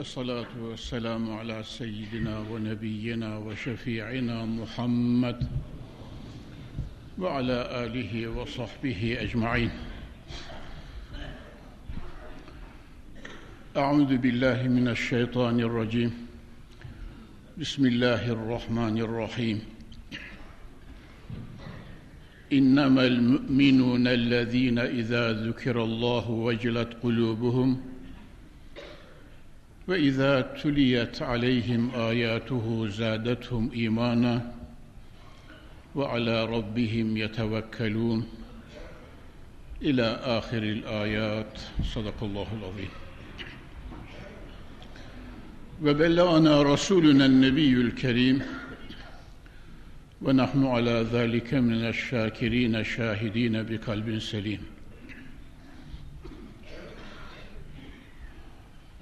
والصلاة والسلام على سيدنا ونبينا وشفيعنا محمد وعلى آله وصحبه أجمعين. أعوذ بالله من الشيطان الرجيم. بسم الله الرحمن الرحيم. إنما المؤمنون الذين إذا ذكر الله وجلت قلوبهم وإذا تليت عليهم آياته زادتهم إيمانا وعلى ربهم يتوكلون. إلى آخر الآيات. صدق الله العظيم. وبلغنا رسولنا النبي الكريم ونحن على ذلك من الشاكرين شاهدين بقلب سليم.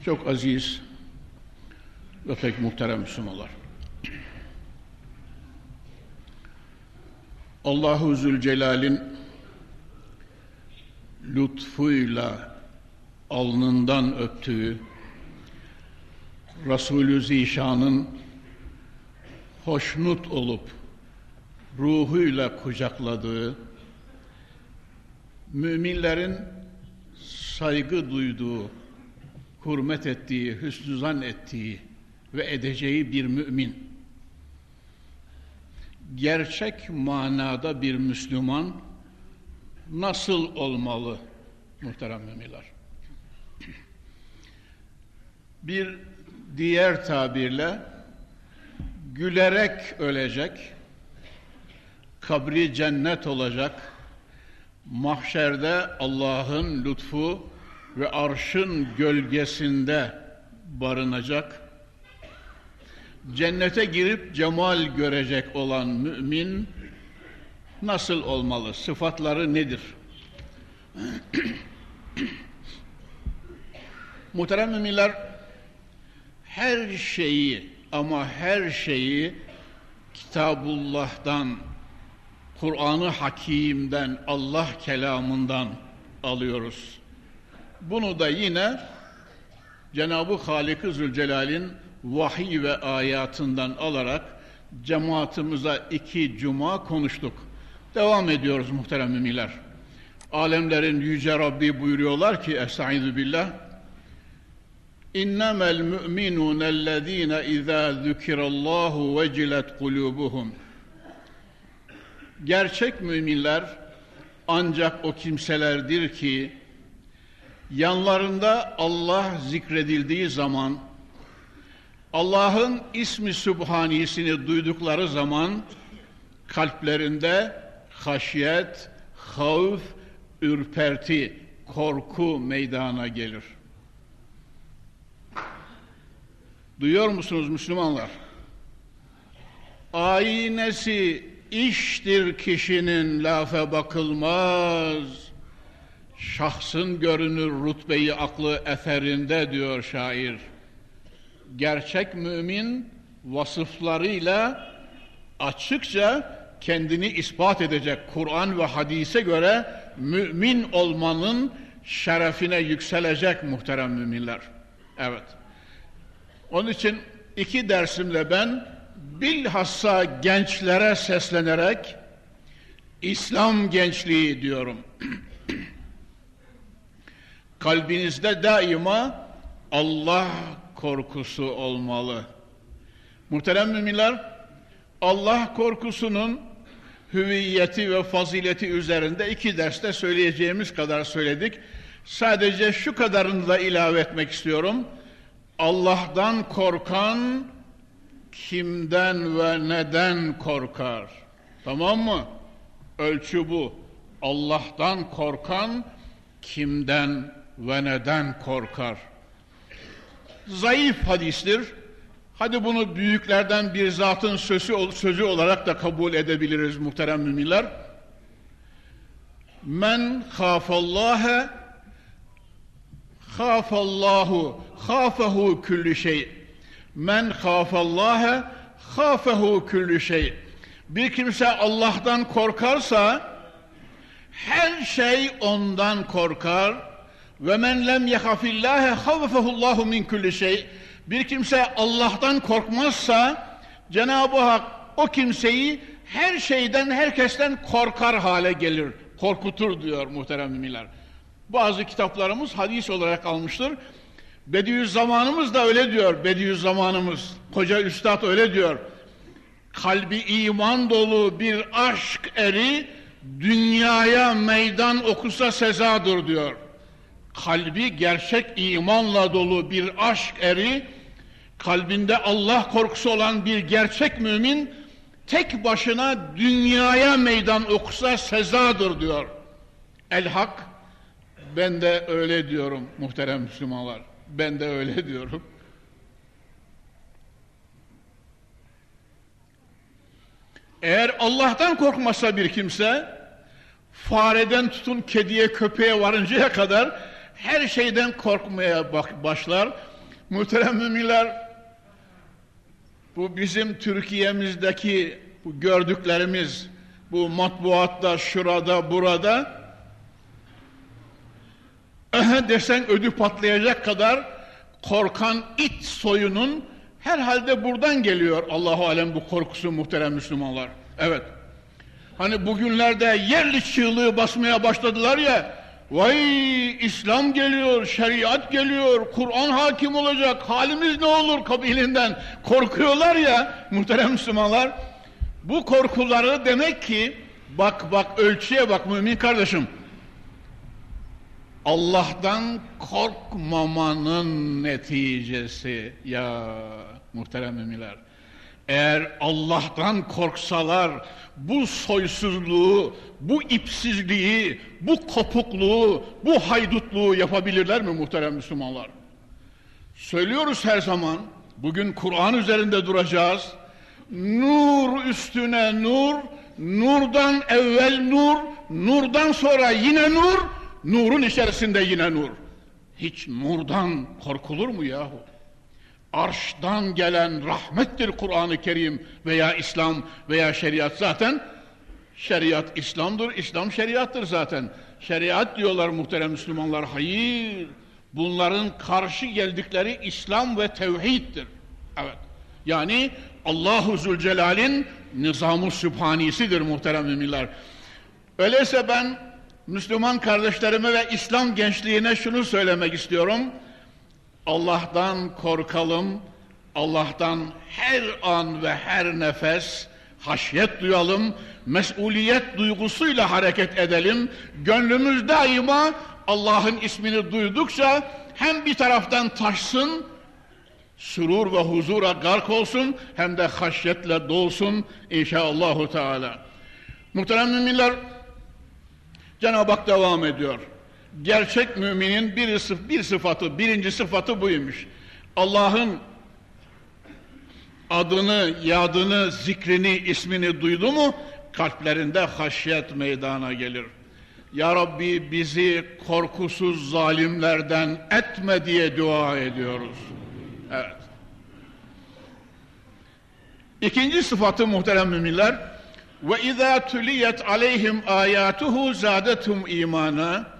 Çok aziz ve pek muhterem Müslümanlar. Allahu Zülcelal'in lütfuyla alnından öptüğü Resulü Zişan'ın hoşnut olup ruhuyla kucakladığı müminlerin saygı duyduğu hürmet ettiği, hüsnü ettiği ve edeceği bir mümin. Gerçek manada bir Müslüman nasıl olmalı muhterem müminler? Bir diğer tabirle gülerek ölecek, kabri cennet olacak, mahşerde Allah'ın lütfu ve arşın gölgesinde barınacak, cennete girip cemal görecek olan mümin nasıl olmalı? Sıfatları nedir? Muhterem müminler, her şeyi ama her şeyi Kitabullah'dan, Kur'an-ı Hakîm'den, Allah kelamından alıyoruz. Bunu da yine Cenab-ı Halik-i Zülcelal'in vahiy ve ayatından alarak cemaatimize iki cuma konuştuk. Devam ediyoruz muhterem müminler. Alemlerin yüce Rabbi buyuruyorlar ki Estaizu billah İnnemel mu'minûnellezîne izâ zükirallâhu vecilet kulûbuhum Gerçek müminler ancak o kimselerdir ki yanlarında Allah zikredildiği zaman Allah'ın ismi sübhanisini duydukları zaman kalplerinde haşyet, havf, ürperti, korku meydana gelir. Duyuyor musunuz Müslümanlar? Aynesi iştir kişinin lafe bakılmaz. Şahsın görünür rutbeyi aklı eserinde diyor şair. Gerçek mümin vasıflarıyla açıkça kendini ispat edecek. Kur'an ve hadise göre mümin olmanın şerefine yükselecek muhterem müminler. Evet. Onun için iki dersimle ben bilhassa gençlere seslenerek İslam gençliği diyorum. Kalbinizde daima Allah korkusu olmalı. Muhterem müminler, Allah korkusunun hüviyeti ve fazileti üzerinde iki derste söyleyeceğimiz kadar söyledik. Sadece şu kadarını da ilave etmek istiyorum. Allah'tan korkan kimden ve neden korkar? Tamam mı? Ölçü bu. Allah'tan korkan kimden ve neden korkar? Zayıf hadistir. Hadi bunu büyüklerden bir zatın sözü, sözü olarak da kabul edebiliriz muhterem müminler. Men khafallâhe khafallahu khafehu küllü şey. Men khafallâhe khafehu küllü şey. Bir kimse Allah'tan korkarsa her şey ondan korkar ve men lem yehafillâhe havfehullahu min kulli şey. Bir kimse Allah'tan korkmazsa Cenab-ı Hak o kimseyi her şeyden, herkesten korkar hale gelir. Korkutur diyor muhterem müminler. Bazı kitaplarımız hadis olarak almıştır. Bediüzzamanımız da öyle diyor. Bediüzzamanımız, koca üstad öyle diyor. Kalbi iman dolu bir aşk eri dünyaya meydan okusa sezadır diyor. Kalbi gerçek imanla dolu bir aşk eri kalbinde Allah korkusu olan bir gerçek mümin tek başına dünyaya meydan okusa sezadır diyor. El Hak ben de öyle diyorum muhterem Müslümanlar. Ben de öyle diyorum. Eğer Allah'tan korkmasa bir kimse fareden tutun kediye köpeğe varıncaya kadar her şeyden korkmaya başlar. Muhterem müminler bu bizim Türkiye'mizdeki bu gördüklerimiz bu matbuatta şurada burada desen ödü patlayacak kadar korkan it soyunun herhalde buradan geliyor Allahu alem bu korkusu muhterem Müslümanlar. Evet. Hani bugünlerde yerli çığlığı basmaya başladılar ya vay İslam geliyor, şeriat geliyor, Kur'an hakim olacak, halimiz ne olur kabilinden korkuyorlar ya muhterem Müslümanlar. Bu korkuları demek ki bak bak ölçüye bak mümin kardeşim Allah'tan korkmamanın neticesi ya muhterem müminler. Eğer Allah'tan korksalar bu soysuzluğu, bu ipsizliği, bu kopukluğu, bu haydutluğu yapabilirler mi muhterem Müslümanlar? Söylüyoruz her zaman, bugün Kur'an üzerinde duracağız. Nur üstüne nur, nurdan evvel nur, nurdan sonra yine nur, Nurun içerisinde yine nur. Hiç nurdan korkulur mu yahu? Arştan gelen rahmettir Kur'an-ı Kerim veya İslam veya şeriat zaten. Şeriat İslam'dır, İslam şeriattır zaten. Şeriat diyorlar muhterem Müslümanlar. Hayır, bunların karşı geldikleri İslam ve tevhiddir. Evet. Yani Allahu Zülcelal'in nizam-ı sübhanisidir muhterem müminler. Öyleyse ben Müslüman kardeşlerime ve İslam gençliğine şunu söylemek istiyorum. Allah'tan korkalım, Allah'tan her an ve her nefes haşyet duyalım, mesuliyet duygusuyla hareket edelim. Gönlümüz daima Allah'ın ismini duydukça hem bir taraftan taşsın, sürur ve huzura gark olsun, hem de haşyetle dolsun inşallahü teala. Muhterem müminler, Cenab-ı Hak devam ediyor. Gerçek müminin bir, sıf bir sıfatı, birinci sıfatı buymuş. Allah'ın adını, yadını, zikrini, ismini duydu mu kalplerinde haşyet meydana gelir. Ya Rabbi bizi korkusuz zalimlerden etme diye dua ediyoruz. Evet. İkinci sıfatı muhterem müminler, ve izâ tuliyet aleyhim âyâtuhu zâdetum imana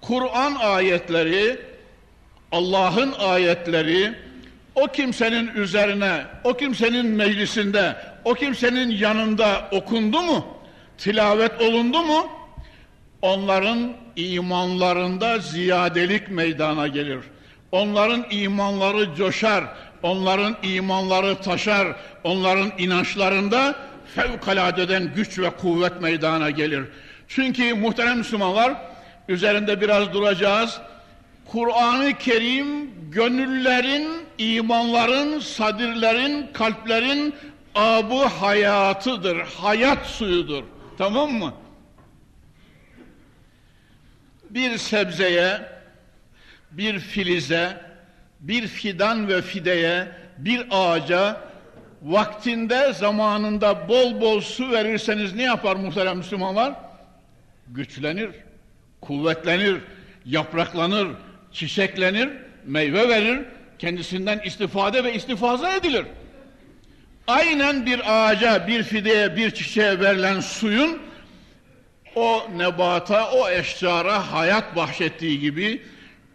Kur'an ayetleri Allah'ın ayetleri o kimsenin üzerine, o kimsenin meclisinde, o kimsenin yanında okundu mu? Tilavet olundu mu? Onların imanlarında ziyadelik meydana gelir. Onların imanları coşar, onların imanları taşar, onların inançlarında fevkaladeden güç ve kuvvet meydana gelir. Çünkü muhterem Müslümanlar üzerinde biraz duracağız. Kur'an-ı Kerim gönüllerin, imanların, sadirlerin, kalplerin abu hayatıdır, hayat suyudur. Tamam mı? Bir sebzeye, bir filize, bir fidan ve fideye, bir ağaca vaktinde, zamanında bol bol su verirseniz ne yapar muhterem Müslümanlar? Güçlenir, kuvvetlenir, yapraklanır, çiçeklenir, meyve verir, kendisinden istifade ve istifaza edilir. Aynen bir ağaca, bir fideye, bir çiçeğe verilen suyun o nebata, o eşcara hayat bahşettiği gibi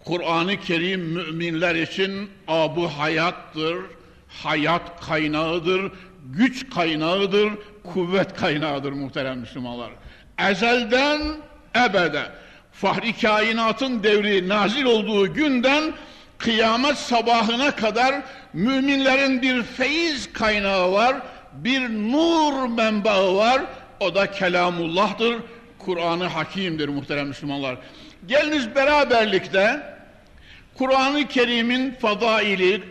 Kur'an-ı Kerim müminler için abu hayattır, hayat kaynağıdır, güç kaynağıdır, kuvvet kaynağıdır muhterem Müslümanlar. Ezelden ebede, fahri kainatın devri nazil olduğu günden kıyamet sabahına kadar müminlerin bir feyiz kaynağı var, bir nur menbaı var, o da kelamullah'tır, Kur'an-ı Hakim'dir muhterem Müslümanlar. Geliniz beraberlikte Kur'an-ı Kerim'in fadaili,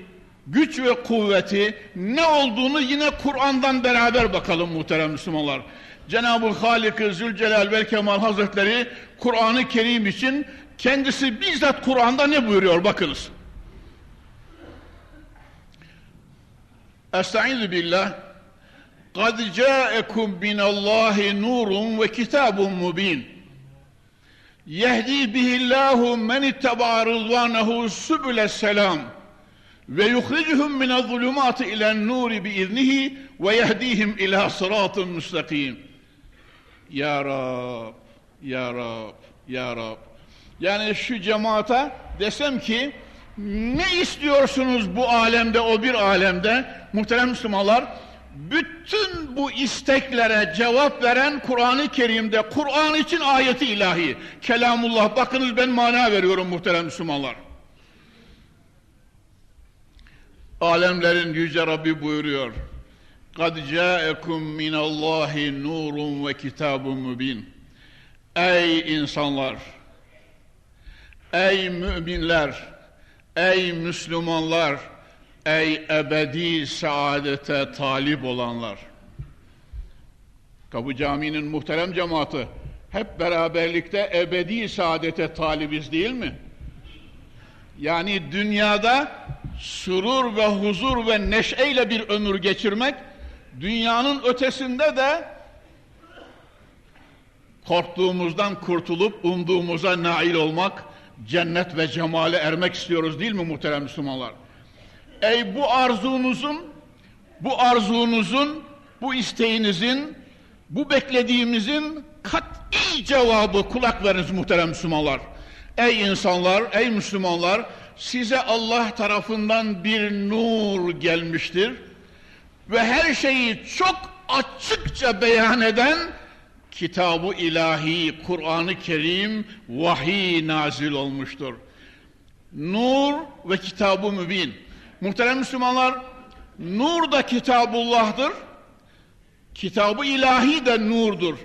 güç ve kuvveti ne olduğunu yine Kur'an'dan beraber bakalım muhterem Müslümanlar. Cenab-ı Halik-ı Zülcelal ve Kemal Hazretleri Kur'an-ı Kerim için kendisi bizzat Kur'an'da ne buyuruyor bakınız. Estaizu billah قَدْ جَاءَكُمْ مِنَ اللّٰهِ نُورٌ وَكِتَابٌ مُب۪ينٌ يَهْد۪ي بِهِ اللّٰهُ مَنِ اتَّبَعَ رِضْوَانَهُ سُبُلَ السَّلَامِ وَيُخْرِجُهُمْ مِنَ الظُّلُمَاتِ اِلَى النُّورِ بِإِذْنِهِ وَيَهْد۪يهِمْ اِلَى صِرَاطٍ مُسْتَقِيمٍ ya Rab, Ya Rab, Ya Rab. Yani şu cemaate desem ki ne istiyorsunuz bu alemde, o bir alemde? Muhterem Müslümanlar, bütün bu isteklere cevap veren Kur'an-ı Kerim'de, Kur'an için ayeti ilahi, kelamullah. Bakınız ben mana veriyorum muhterem Müslümanlar. Alemlerin Yüce Rabbi buyuruyor. قَدْ جَاءَكُمْ مِنَ اللّٰهِ نُورٌ وَكِتَابٌ مُب۪ينٌ Ey insanlar! Ey müminler! Ey Müslümanlar! Ey ebedi saadete talip olanlar! Kapı Camii'nin muhterem cemaati hep beraberlikte ebedi saadete talibiz değil mi? Yani dünyada surur ve huzur ve neşeyle bir ömür geçirmek, dünyanın ötesinde de korktuğumuzdan kurtulup umduğumuza nail olmak, cennet ve cemale ermek istiyoruz değil mi muhterem Müslümanlar? Ey bu arzunuzun, bu arzunuzun, bu isteğinizin, bu beklediğimizin kat'i cevabı kulak veriniz muhterem Müslümanlar. Ey insanlar, ey Müslümanlar, size Allah tarafından bir nur gelmiştir ve her şeyi çok açıkça beyan eden kitabı ilahi Kur'an-ı Kerim vahiy nazil olmuştur. Nur ve kitabı mübin. Muhterem Müslümanlar, nur da kitabullah'tır. Kitabı ilahi de nurdur.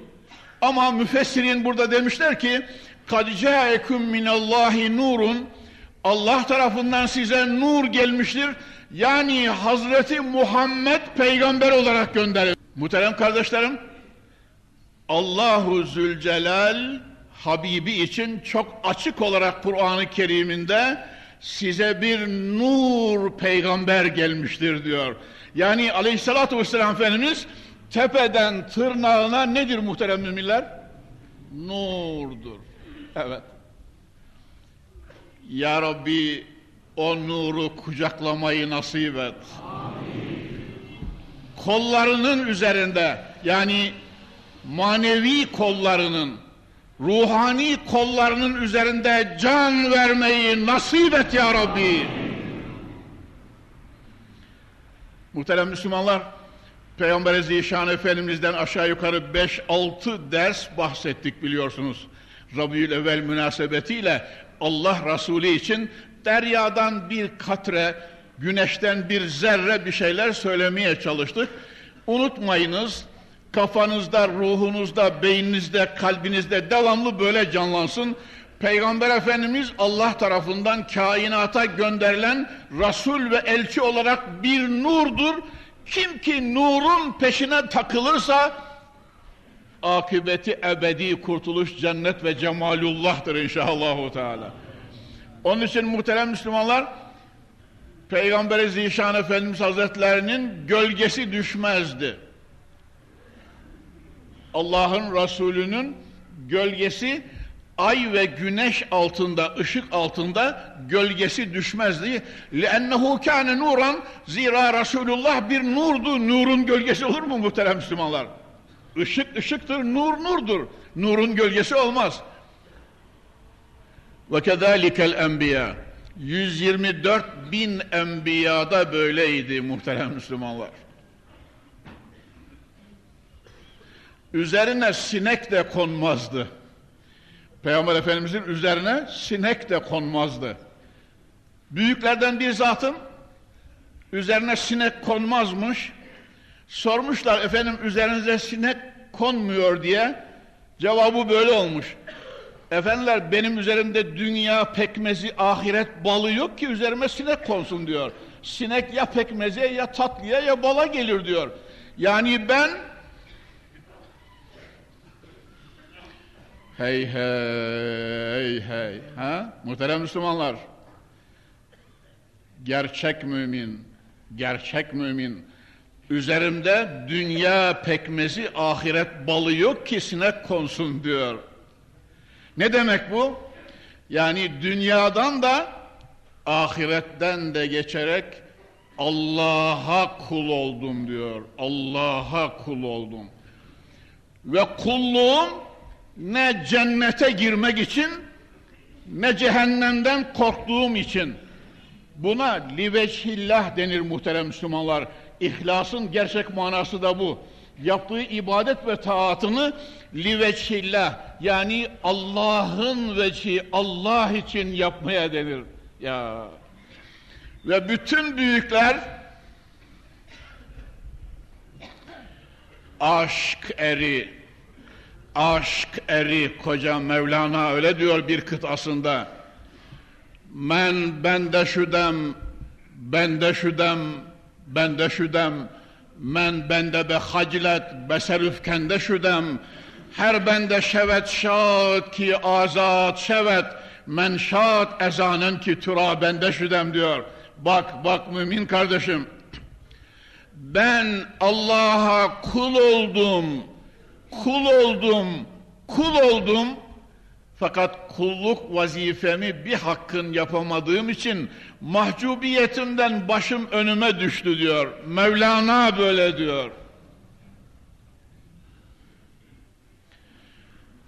Ama müfessirin burada demişler ki kad caekum minallahi nurun Allah tarafından size nur gelmiştir. Yani Hazreti Muhammed peygamber olarak gönderildi. Muhterem kardeşlerim, Allahu Zülcelal Habibi için çok açık olarak Kur'an-ı Kerim'inde size bir nur peygamber gelmiştir diyor. Yani aleyhissalatü vesselam Efendimiz tepeden tırnağına nedir muhterem müminler? Nurdur. Evet. Ya Rabbi o nuru kucaklamayı nasip et. Amin. Kollarının üzerinde yani manevi kollarının, ruhani kollarının üzerinde can vermeyi nasip et ya Rabbi. Amin. Muhterem Müslümanlar, Peygamber Zişan Efendimiz'den aşağı yukarı 5-6 ders bahsettik biliyorsunuz. Rabiül Evvel münasebetiyle Allah Resulü için deryadan bir katre, güneşten bir zerre bir şeyler söylemeye çalıştık. Unutmayınız, kafanızda, ruhunuzda, beyninizde, kalbinizde devamlı böyle canlansın. Peygamber Efendimiz Allah tarafından kainata gönderilen Resul ve elçi olarak bir nurdur. Kim ki nurun peşine takılırsa akıbeti ebedi kurtuluş cennet ve cemalullah'tır inşallah Teala. Onun için muhterem Müslümanlar Peygamber Zişan Efendimiz Hazretlerinin gölgesi düşmezdi. Allah'ın Resulü'nün gölgesi ay ve güneş altında, ışık altında gölgesi düşmezdi. لِأَنَّهُ كَانَ nuran Zira Resulullah bir nurdu. Nurun gölgesi olur mu muhterem Müslümanlar? Işık ışıktır, nur nurdur. Nurun gölgesi olmaz. Ve kezalikel enbiya. 124 bin enbiyada böyleydi muhterem Müslümanlar. Üzerine sinek de konmazdı. Peygamber Efendimizin üzerine sinek de konmazdı. Büyüklerden bir zatın üzerine sinek konmazmış. Sormuşlar efendim üzerinize sinek konmuyor diye. Cevabı böyle olmuş. Efendiler benim üzerimde dünya pekmezi, ahiret balı yok ki üzerime sinek konsun diyor. Sinek ya pekmeze ya tatlıya ya bala gelir diyor. Yani ben hey hey hey ha muhterem Müslümanlar gerçek mümin gerçek mümin üzerimde dünya pekmezi ahiret balı yok ki sinek konsun diyor. Ne demek bu? Yani dünyadan da ahiretten de geçerek Allah'a kul oldum diyor. Allah'a kul oldum. Ve kulluğum ne cennete girmek için ne cehennemden korktuğum için. Buna liveçhillah denir muhterem Müslümanlar. İhlasın gerçek manası da bu yaptığı ibadet ve taatını liveçhillah yani Allah'ın veçhi Allah için yapmaya denir. Ya. Ve bütün büyükler aşk eri aşk eri. Koca Mevlana öyle diyor bir kıtasında. Men bende şüdem bende şüdem bende şüdem Mən bəndə bə xacilət bəsər üfkəndə şüdəm, hər bəndə şəvət şad ki azad şəvət, mən şad əzanən ki türabəndə şüdəm diyor. Bak, bak mümin kardeşim, ben Allah'a kul oldum, kul oldum, kul oldum, fakat kulluk vazifemi bir hakkın yapamadığım için mahcubiyetimden başım önüme düştü diyor. Mevlana böyle diyor.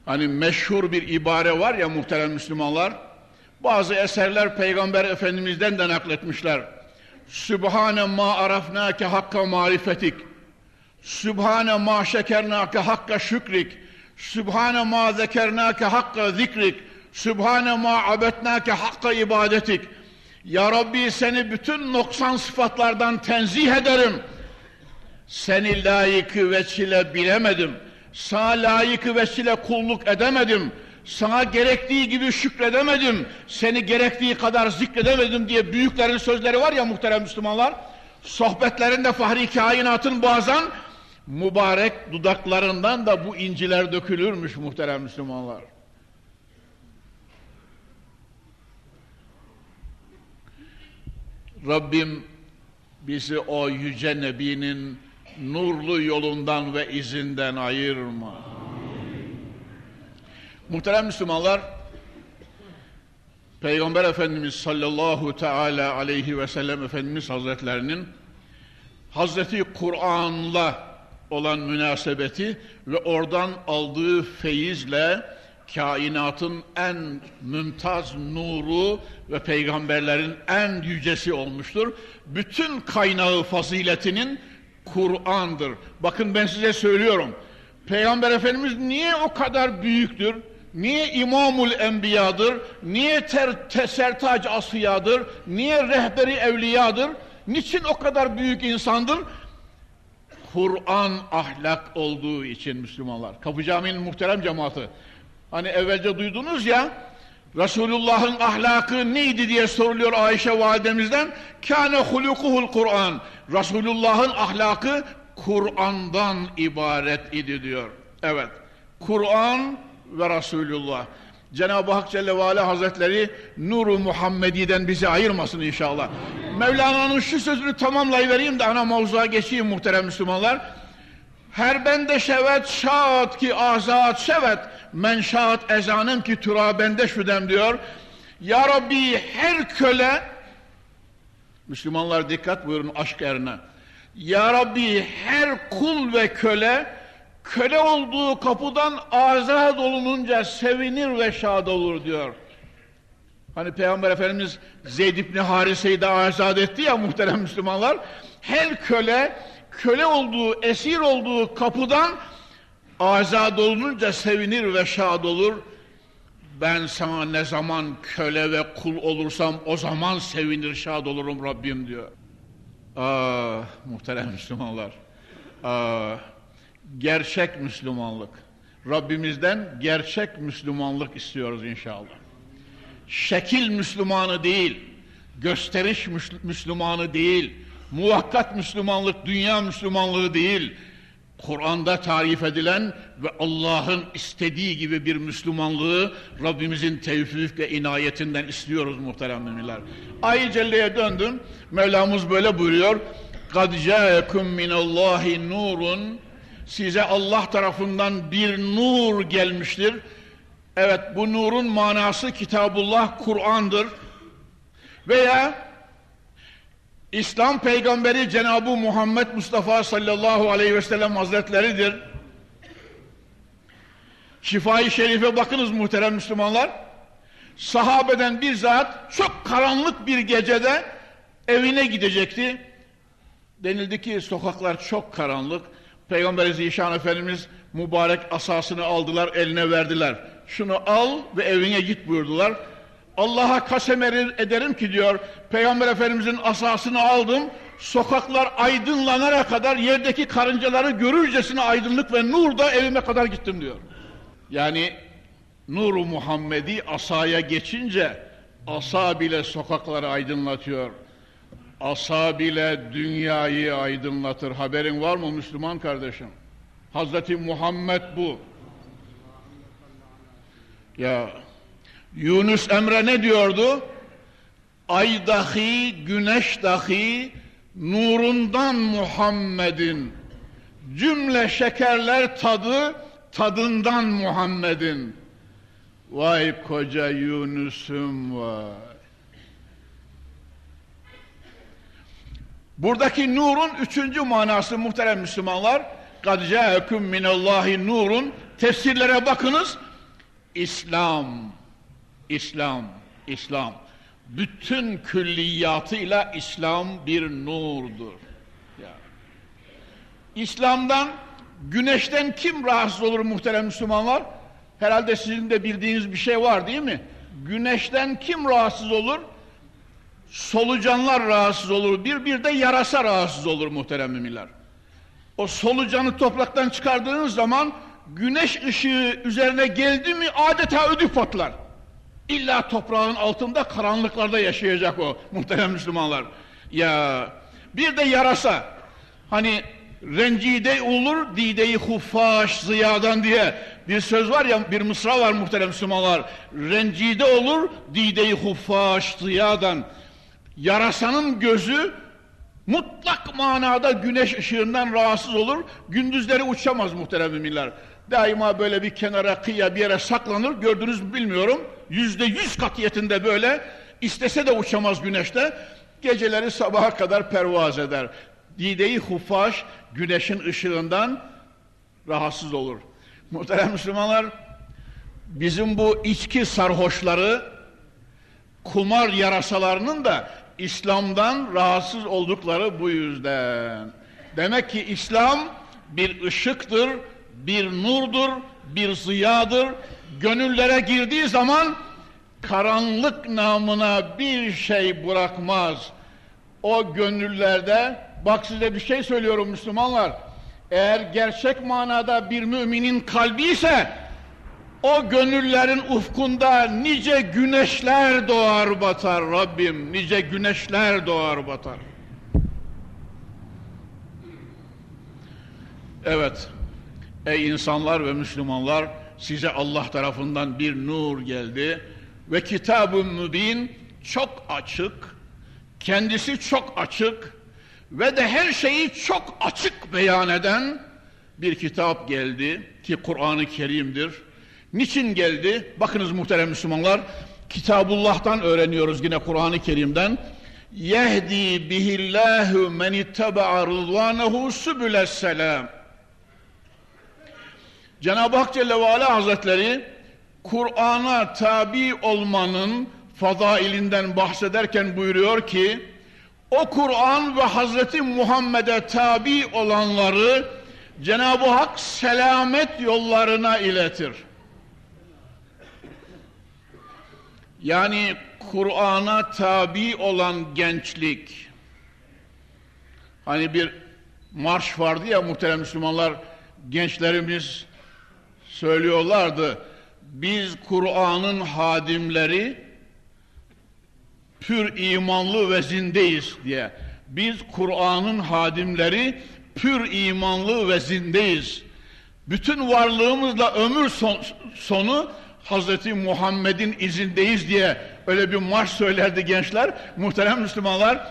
Hani meşhur bir ibare var ya muhterem Müslümanlar. Bazı eserler Peygamber Efendimiz'den de nakletmişler. Sübhane ma arafnake hakka marifetik. Sübhane ma şekernake hakka şükrik. Sübhane ma zekernake hakka zikrik. Sübhane ma abetnake hakka ibadetik. Ya Rabbi seni bütün noksan sıfatlardan tenzih ederim. Seni layıkı veçile bilemedim. Sana layıkı veçile kulluk edemedim. Sana gerektiği gibi şükredemedim. Seni gerektiği kadar zikredemedim diye büyüklerin sözleri var ya muhterem Müslümanlar. Sohbetlerinde fahri kainatın bazen mübarek dudaklarından da bu inciler dökülürmüş muhterem Müslümanlar. Rabbim bizi o yüce Nebi'nin nurlu yolundan ve izinden ayırma. Muhterem Müslümanlar, Peygamber Efendimiz sallallahu teala aleyhi ve sellem Efendimiz Hazretlerinin Hazreti Kur'an'la olan münasebeti ve oradan aldığı feyizle kainatın en mümtaz nuru ve peygamberlerin en yücesi olmuştur. Bütün kaynağı faziletinin Kur'an'dır. Bakın ben size söylüyorum. Peygamber Efendimiz niye o kadar büyüktür? Niye İmamul Enbiya'dır? Niye ter, ter, sertac asfiyadır? Niye rehberi evliyadır? Niçin o kadar büyük insandır? Kur'an ahlak olduğu için Müslümanlar. Kapı Camii'nin muhterem cemaati. Hani evvelce duydunuz ya, Resulullah'ın ahlakı neydi diye soruluyor Ayşe validemizden. Kâne hulukuhul Kur'an. Resulullah'ın ahlakı Kur'an'dan ibaret idi diyor. Evet, Kur'an ve Resulullah. Cenab-ı Hak Celle ve Ala Hazretleri Nuru Muhammedi'den bizi ayırmasın inşallah. Mevlana'nın şu sözünü tamamlayıvereyim de ana mavzuğa geçeyim muhterem Müslümanlar. Her bende şevet şad ki azat şevet men şad ezanım ki tura bende şudem diyor. Ya Rabbi her köle Müslümanlar dikkat buyurun aşk erine. Ya Rabbi her kul ve köle köle olduğu kapıdan azat olununca sevinir ve şad olur diyor. Hani Peygamber Efendimiz Zeyd İbni Harise'yi de azat etti ya muhterem Müslümanlar. Her köle, köle olduğu, esir olduğu kapıdan azat olununca sevinir ve şad olur. Ben sana ne zaman köle ve kul olursam o zaman sevinir, şad olurum Rabbim diyor. Ah muhterem Müslümanlar. Ah, gerçek Müslümanlık. Rabbimizden gerçek Müslümanlık istiyoruz inşallah. Şekil Müslümanı değil, gösteriş Müslümanı değil, muvakkat Müslümanlık, dünya Müslümanlığı değil, Kur'an'da tarif edilen ve Allah'ın istediği gibi bir Müslümanlığı Rabbimizin tevfik ve inayetinden istiyoruz muhterem müminler. Ayı Celle'ye döndüm. Mevlamız böyle buyuruyor. قَدْ جَاءَكُمْ مِنَ اللّٰهِ نُورٌ Size Allah tarafından bir nur gelmiştir. Evet bu nurun manası Kitabullah Kur'an'dır. Veya İslam peygamberi Cenab-ı Muhammed Mustafa sallallahu aleyhi ve sellem hazretleridir. Şifai Şerif'e bakınız muhterem Müslümanlar. Sahabeden bir zat çok karanlık bir gecede evine gidecekti. Denildi ki sokaklar çok karanlık. Peygamber Zişan Efendimiz mübarek asasını aldılar, eline verdiler. Şunu al ve evine git buyurdular. Allah'a kasem ederim ki diyor, Peygamber Efendimizin asasını aldım, sokaklar aydınlanana kadar yerdeki karıncaları görürcesine aydınlık ve nur da evime kadar gittim diyor. Yani nuru Muhammedi asaya geçince asa bile sokakları aydınlatıyor. Asa bile dünyayı aydınlatır. Haberin var mı Müslüman kardeşim? Hazreti Muhammed bu. Ya Yunus Emre ne diyordu? Ay dahi, güneş dahi nurundan Muhammed'in cümle şekerler tadı tadından Muhammed'in vay koca Yunus'um vay buradaki nurun üçüncü manası muhterem Müslümanlar kad ca'ekum minallahi nurun tefsirlere bakınız İslam İslam, İslam. Bütün külliyatıyla İslam bir nurdur. Ya. İslam'dan, güneşten kim rahatsız olur muhterem Müslümanlar? Herhalde sizin de bildiğiniz bir şey var değil mi? Güneşten kim rahatsız olur? Solucanlar rahatsız olur. Bir bir de yarasa rahatsız olur muhterem müminler. O solucanı topraktan çıkardığınız zaman güneş ışığı üzerine geldi mi adeta ödü patlar. İlla toprağın altında karanlıklarda yaşayacak o muhterem Müslümanlar. Ya bir de yarasa. Hani rencide olur dideyi huffaş ziyadan diye bir söz var ya bir mısra var muhterem Müslümanlar. Rencide olur dideyi huffaş ziyadan. Yarasanın gözü mutlak manada güneş ışığından rahatsız olur. Gündüzleri uçamaz muhterem müminler. Daima böyle bir kenara kıyıya bir yere saklanır. Gördünüz bilmiyorum yüzde yüz katiyetinde böyle istese de uçamaz güneşte geceleri sabaha kadar pervaz eder. Dideyi hufaş güneşin ışığından rahatsız olur. Muhterem Müslümanlar bizim bu içki sarhoşları kumar yarasalarının da İslam'dan rahatsız oldukları bu yüzden. Demek ki İslam bir ışıktır, bir nurdur, bir ziyadır, gönüllere girdiği zaman karanlık namına bir şey bırakmaz. O gönüllerde bak size bir şey söylüyorum Müslümanlar. Eğer gerçek manada bir müminin kalbi ise o gönüllerin ufkunda nice güneşler doğar batar Rabbim. Nice güneşler doğar batar. Evet. Ey insanlar ve Müslümanlar size Allah tarafından bir nur geldi ve kitab-ı mübin çok açık, kendisi çok açık ve de her şeyi çok açık beyan eden bir kitap geldi ki Kur'an-ı Kerim'dir. Niçin geldi? Bakınız muhterem Müslümanlar, Kitabullah'tan öğreniyoruz yine Kur'an-ı Kerim'den. Yehdi bihillahu men ittaba'a rızvanahu sübüles selam. Cenab-ı Hak Celle ve Ala Hazretleri Kur'an'a tabi olmanın fadailinden bahsederken buyuruyor ki o Kur'an ve Hazreti Muhammed'e tabi olanları Cenab-ı Hak selamet yollarına iletir. Yani Kur'an'a tabi olan gençlik hani bir marş vardı ya muhterem Müslümanlar gençlerimiz söylüyorlardı biz Kur'an'ın hadimleri pür imanlı ve zindeyiz diye. Biz Kur'an'ın hadimleri pür imanlı ve zindeyiz. Bütün varlığımızla ömür son, sonu Hazreti Muhammed'in izindeyiz diye öyle bir marş söylerdi gençler. Muhterem Müslümanlar,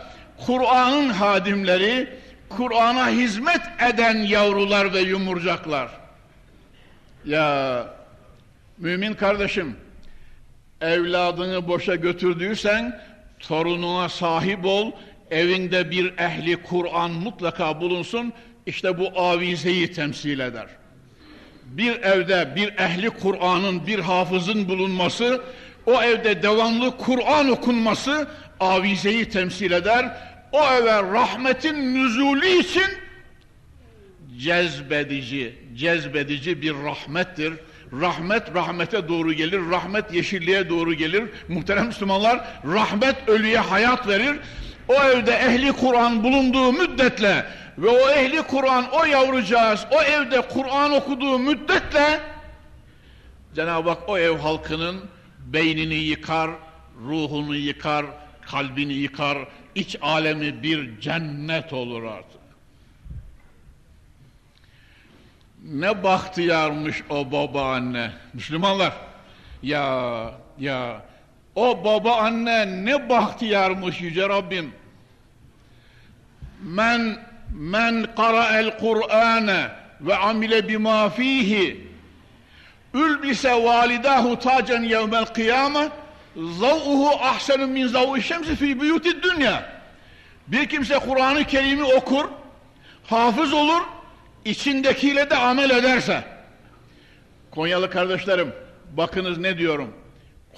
Kur'an'ın hadimleri, Kur'an'a hizmet eden yavrular ve yumurcaklar. Ya mümin kardeşim, evladını boşa götürdüysen torununa sahip ol, evinde bir ehli Kur'an mutlaka bulunsun, işte bu avizeyi temsil eder. Bir evde bir ehli Kur'an'ın, bir hafızın bulunması, o evde devamlı Kur'an okunması avizeyi temsil eder. O eve rahmetin nüzulü için cezbedici, cezbedici bir rahmettir. Rahmet rahmete doğru gelir, rahmet yeşilliğe doğru gelir. Muhterem Müslümanlar, rahmet ölüye hayat verir. O evde ehli Kur'an bulunduğu müddetle ve o ehli Kur'an, o yavrucağız, o evde Kur'an okuduğu müddetle Cenab-ı Hak o ev halkının beynini yıkar, ruhunu yıkar, kalbini yıkar, iç alemi bir cennet olur artık. Ne bahtiyarmış o babaanne. Müslümanlar. Ya ya o baba anne ne bahtiyarmış yüce Rabbim. Men men qara'el Kur'ane ve amile bima fihi ülbise validahu tacen yevmel kıyame zav'uhu ahsenu min zav'i şemsi fi buyutid dünya. Bir kimse Kur'an-ı Kerim'i okur, hafız olur, içindekiyle de amel ederse Konyalı kardeşlerim bakınız ne diyorum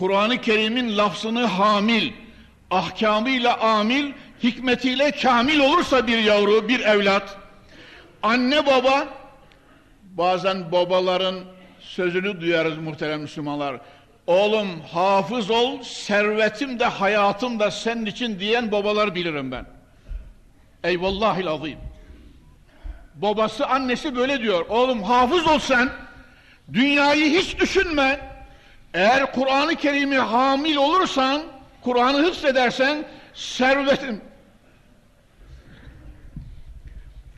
Kur'an-ı Kerim'in lafzını hamil ahkamıyla amil hikmetiyle kamil olursa bir yavru bir evlat anne baba bazen babaların sözünü duyarız muhterem Müslümanlar oğlum hafız ol servetim de hayatım da senin için diyen babalar bilirim ben eyvallahil azim Babası, annesi böyle diyor. Oğlum hafız ol sen. Dünyayı hiç düşünme. Eğer Kur'an-ı Kerim'i hamil olursan, Kur'an'ı hıfzedersen, servetim,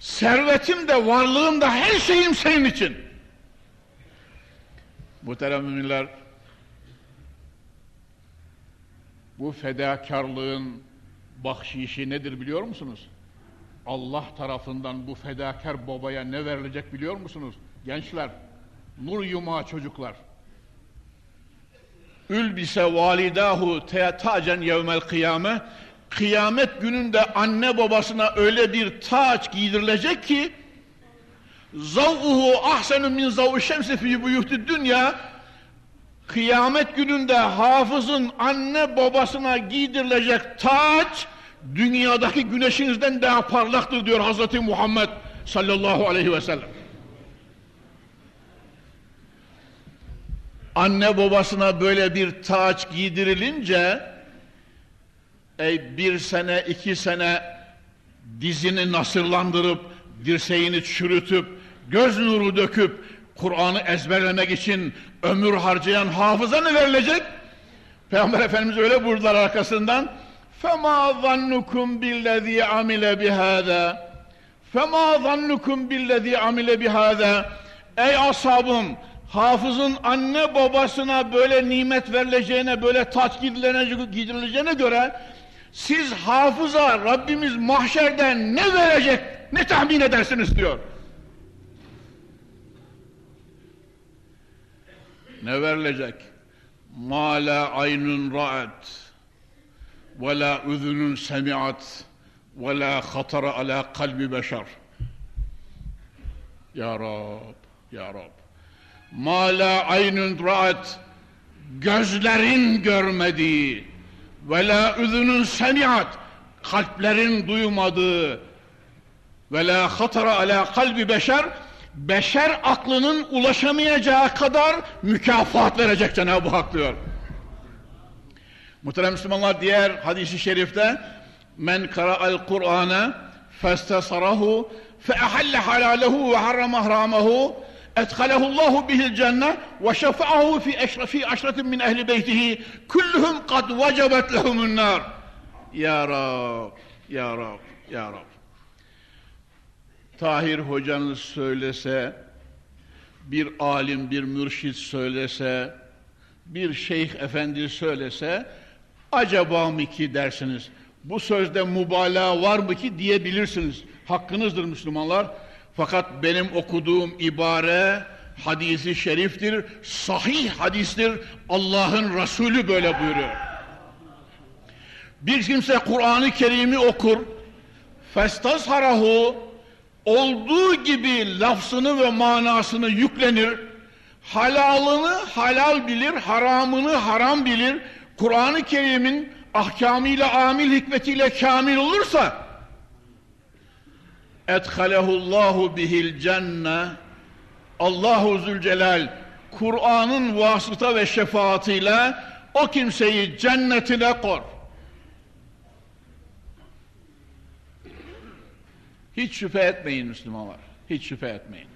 servetim de varlığım da her şeyim senin için. Muhterem müminler, bu fedakarlığın bahşişi nedir biliyor musunuz? Allah tarafından bu fedakar babaya ne verilecek biliyor musunuz? Gençler, nur yuma çocuklar. Ülbise validahu tacen yevmel kıyame Kıyamet gününde anne babasına öyle bir taç giydirilecek ki zav'uhu ahsenu min zav'u şemsi fi buyuti dünya kıyamet gününde hafızın anne babasına giydirilecek taç dünyadaki güneşinizden daha parlaktır diyor Hazreti Muhammed sallallahu aleyhi ve sellem. Anne babasına böyle bir taç giydirilince ey bir sene iki sene dizini nasırlandırıp dirseğini çürütüp göz nuru döküp Kur'an'ı ezberlemek için ömür harcayan hafıza ne verilecek? Peygamber Efendimiz öyle buyurdular arkasından فَمَا ظَنُّكُمْ بِالَّذ۪ي عَمِلَ بِهَذَا فَمَا ظَنُّكُمْ بِالَّذ۪ي عَمِلَ بِهَذَا Ey ashabım, Hafız'ın anne babasına böyle nimet verileceğine, böyle taç gidileceğine göre siz hafıza Rabbimiz mahşerden ne verecek, ne tahmin edersiniz diyor. Ne verilecek? Ma la aynun ra'at ve la üzünün semi'at ve la hatara ala kalbi beşer. Ya Rab, Ya Rab. Ma la aynun ra'at gözlerin görmediği, ve la üzünün semiat. Kalplerin duymadığı ve la hatara ala kalbi beşer. Beşer aklının ulaşamayacağı kadar mükafat verecek Cenab-ı Hak diyor. Muhterem Müslümanlar diğer hadisi şerifte men kara'al Kur'an'a festasarahu fe ahalle halalehu ve harrama haramahu Allahu bihil cenne ve şefa'ahu fi eşrefi aşretin min ehli beytihi kulluhum kad vecebet lehumun nar Ya Rab, Ya Rab, Ya Rab Tahir hocanız söylese bir alim, bir mürşit söylese bir şeyh efendi söylese acaba mı ki dersiniz. Bu sözde mübalağa var mı ki diyebilirsiniz. Hakkınızdır Müslümanlar. Fakat benim okuduğum ibare hadisi şeriftir, sahih hadistir. Allah'ın Resulü böyle buyuruyor. Bir kimse Kur'an-ı Kerim'i okur, festazharahu olduğu gibi lafzını ve manasını yüklenir, halalını halal bilir, haramını haram bilir, Kur'an-ı Kerim'in ahkamıyla, amil hikmetiyle kamil olursa edhalehullahu bihil cenne Allahu Zülcelal Kur'an'ın vasıta ve şefaatiyle o kimseyi cennetine kor. Hiç şüphe etmeyin Müslümanlar. Hiç şüphe etmeyin.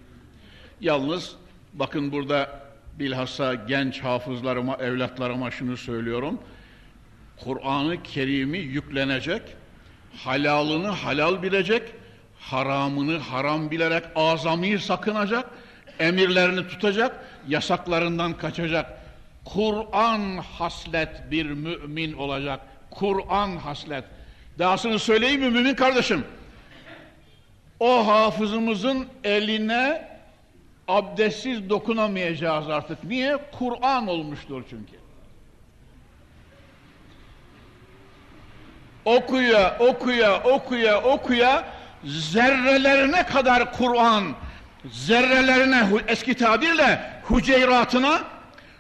Yalnız bakın burada bilhassa genç hafızlarıma, evlatlarıma şunu söylüyorum. Kur'an-ı Kerim'i yüklenecek, halalını halal bilecek, haramını haram bilerek azami sakınacak, emirlerini tutacak, yasaklarından kaçacak. Kur'an haslet bir mümin olacak. Kur'an haslet. Dahasını söyleyeyim mi mümin kardeşim? O hafızımızın eline abdestsiz dokunamayacağız artık. Niye? Kur'an olmuştur çünkü. Okuya, okuya, okuya, okuya zerrelerine kadar Kur'an, zerrelerine eski tabirle hüceyratına,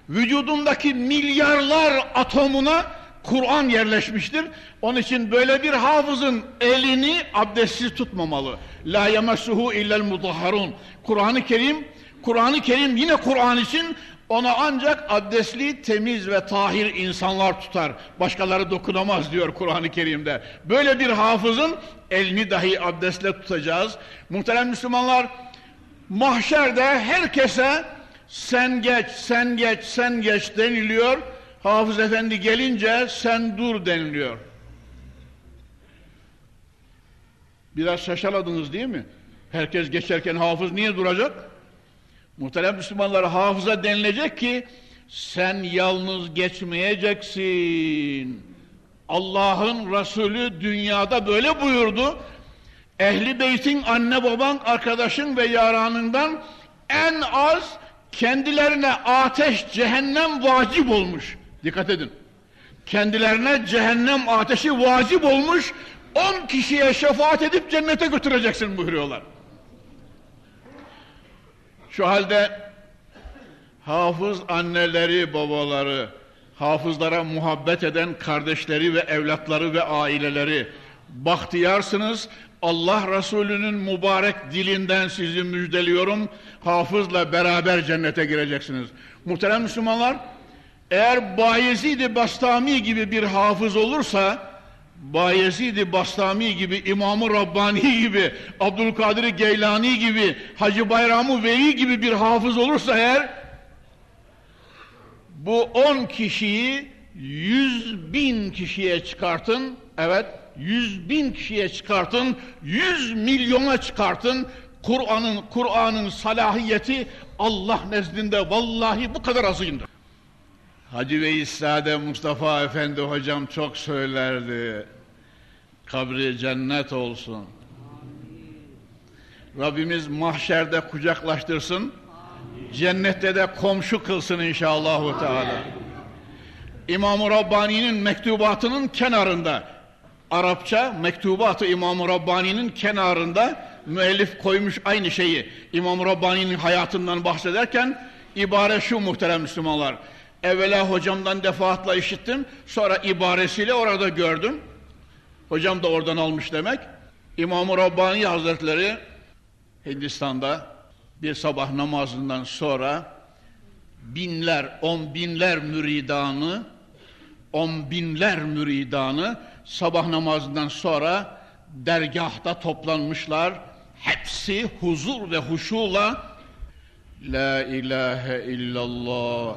vücudundaki milyarlar atomuna Kur'an yerleşmiştir. Onun için böyle bir hafızın elini abdestsiz tutmamalı. La yemessuhu illel mudahharun. Kur'an-ı Kerim, Kur'an-ı Kerim yine Kur'an için ona ancak abdestli, temiz ve tahir insanlar tutar. Başkaları dokunamaz diyor Kur'an-ı Kerim'de. Böyle bir hafızın elini dahi abdestle tutacağız. Muhterem Müslümanlar, mahşerde herkese sen geç, sen geç, sen geç deniliyor. Hafız efendi gelince sen dur deniliyor. Biraz şaşaladınız değil mi? Herkes geçerken hafız niye duracak? Muhterem Müslümanlar hafıza denilecek ki sen yalnız geçmeyeceksin. Allah'ın Resulü dünyada böyle buyurdu. Ehli beytin anne baban arkadaşın ve yaranından en az kendilerine ateş cehennem vacip olmuş. Dikkat edin. Kendilerine cehennem ateşi vacip olmuş. On kişiye şefaat edip cennete götüreceksin buyuruyorlar. Şu halde hafız anneleri, babaları, hafızlara muhabbet eden kardeşleri ve evlatları ve aileleri bahtiyarsınız. Allah Resulü'nün mübarek dilinden sizi müjdeliyorum. Hafızla beraber cennete gireceksiniz. Muhterem Müslümanlar, eğer Bayezid-i Bastami gibi bir hafız olursa, Bayezid-i Bastami gibi, İmam-ı Rabbani gibi, Abdülkadir Geylani gibi, Hacı Bayramı Veli gibi bir hafız olursa eğer, bu on kişiyi yüz bin kişiye çıkartın, evet, yüz bin kişiye çıkartın, yüz milyona çıkartın, Kur'an'ın Kur'an'ın salahiyeti Allah nezdinde vallahi bu kadar azimdir. Hacı Veysade Mustafa Efendi hocam çok söylerdi. Kabri cennet olsun. Rabbimiz mahşerde kucaklaştırsın. Cennette de komşu kılsın inşallah. Teala. İmam-ı Rabbani'nin mektubatının kenarında Arapça mektubatı İmam-ı Rabbani'nin kenarında müellif koymuş aynı şeyi. İmam-ı Rabbani'nin hayatından bahsederken ibare şu muhterem Müslümanlar. Evvela hocamdan defaatla işittim, sonra ibaresiyle orada gördüm. Hocam da oradan almış demek. İmam-ı Rabbani Hazretleri Hindistan'da bir sabah namazından sonra binler, on binler müridanı, on binler müridanı sabah namazından sonra dergahta toplanmışlar. Hepsi huzur ve huşuyla La ilahe illallah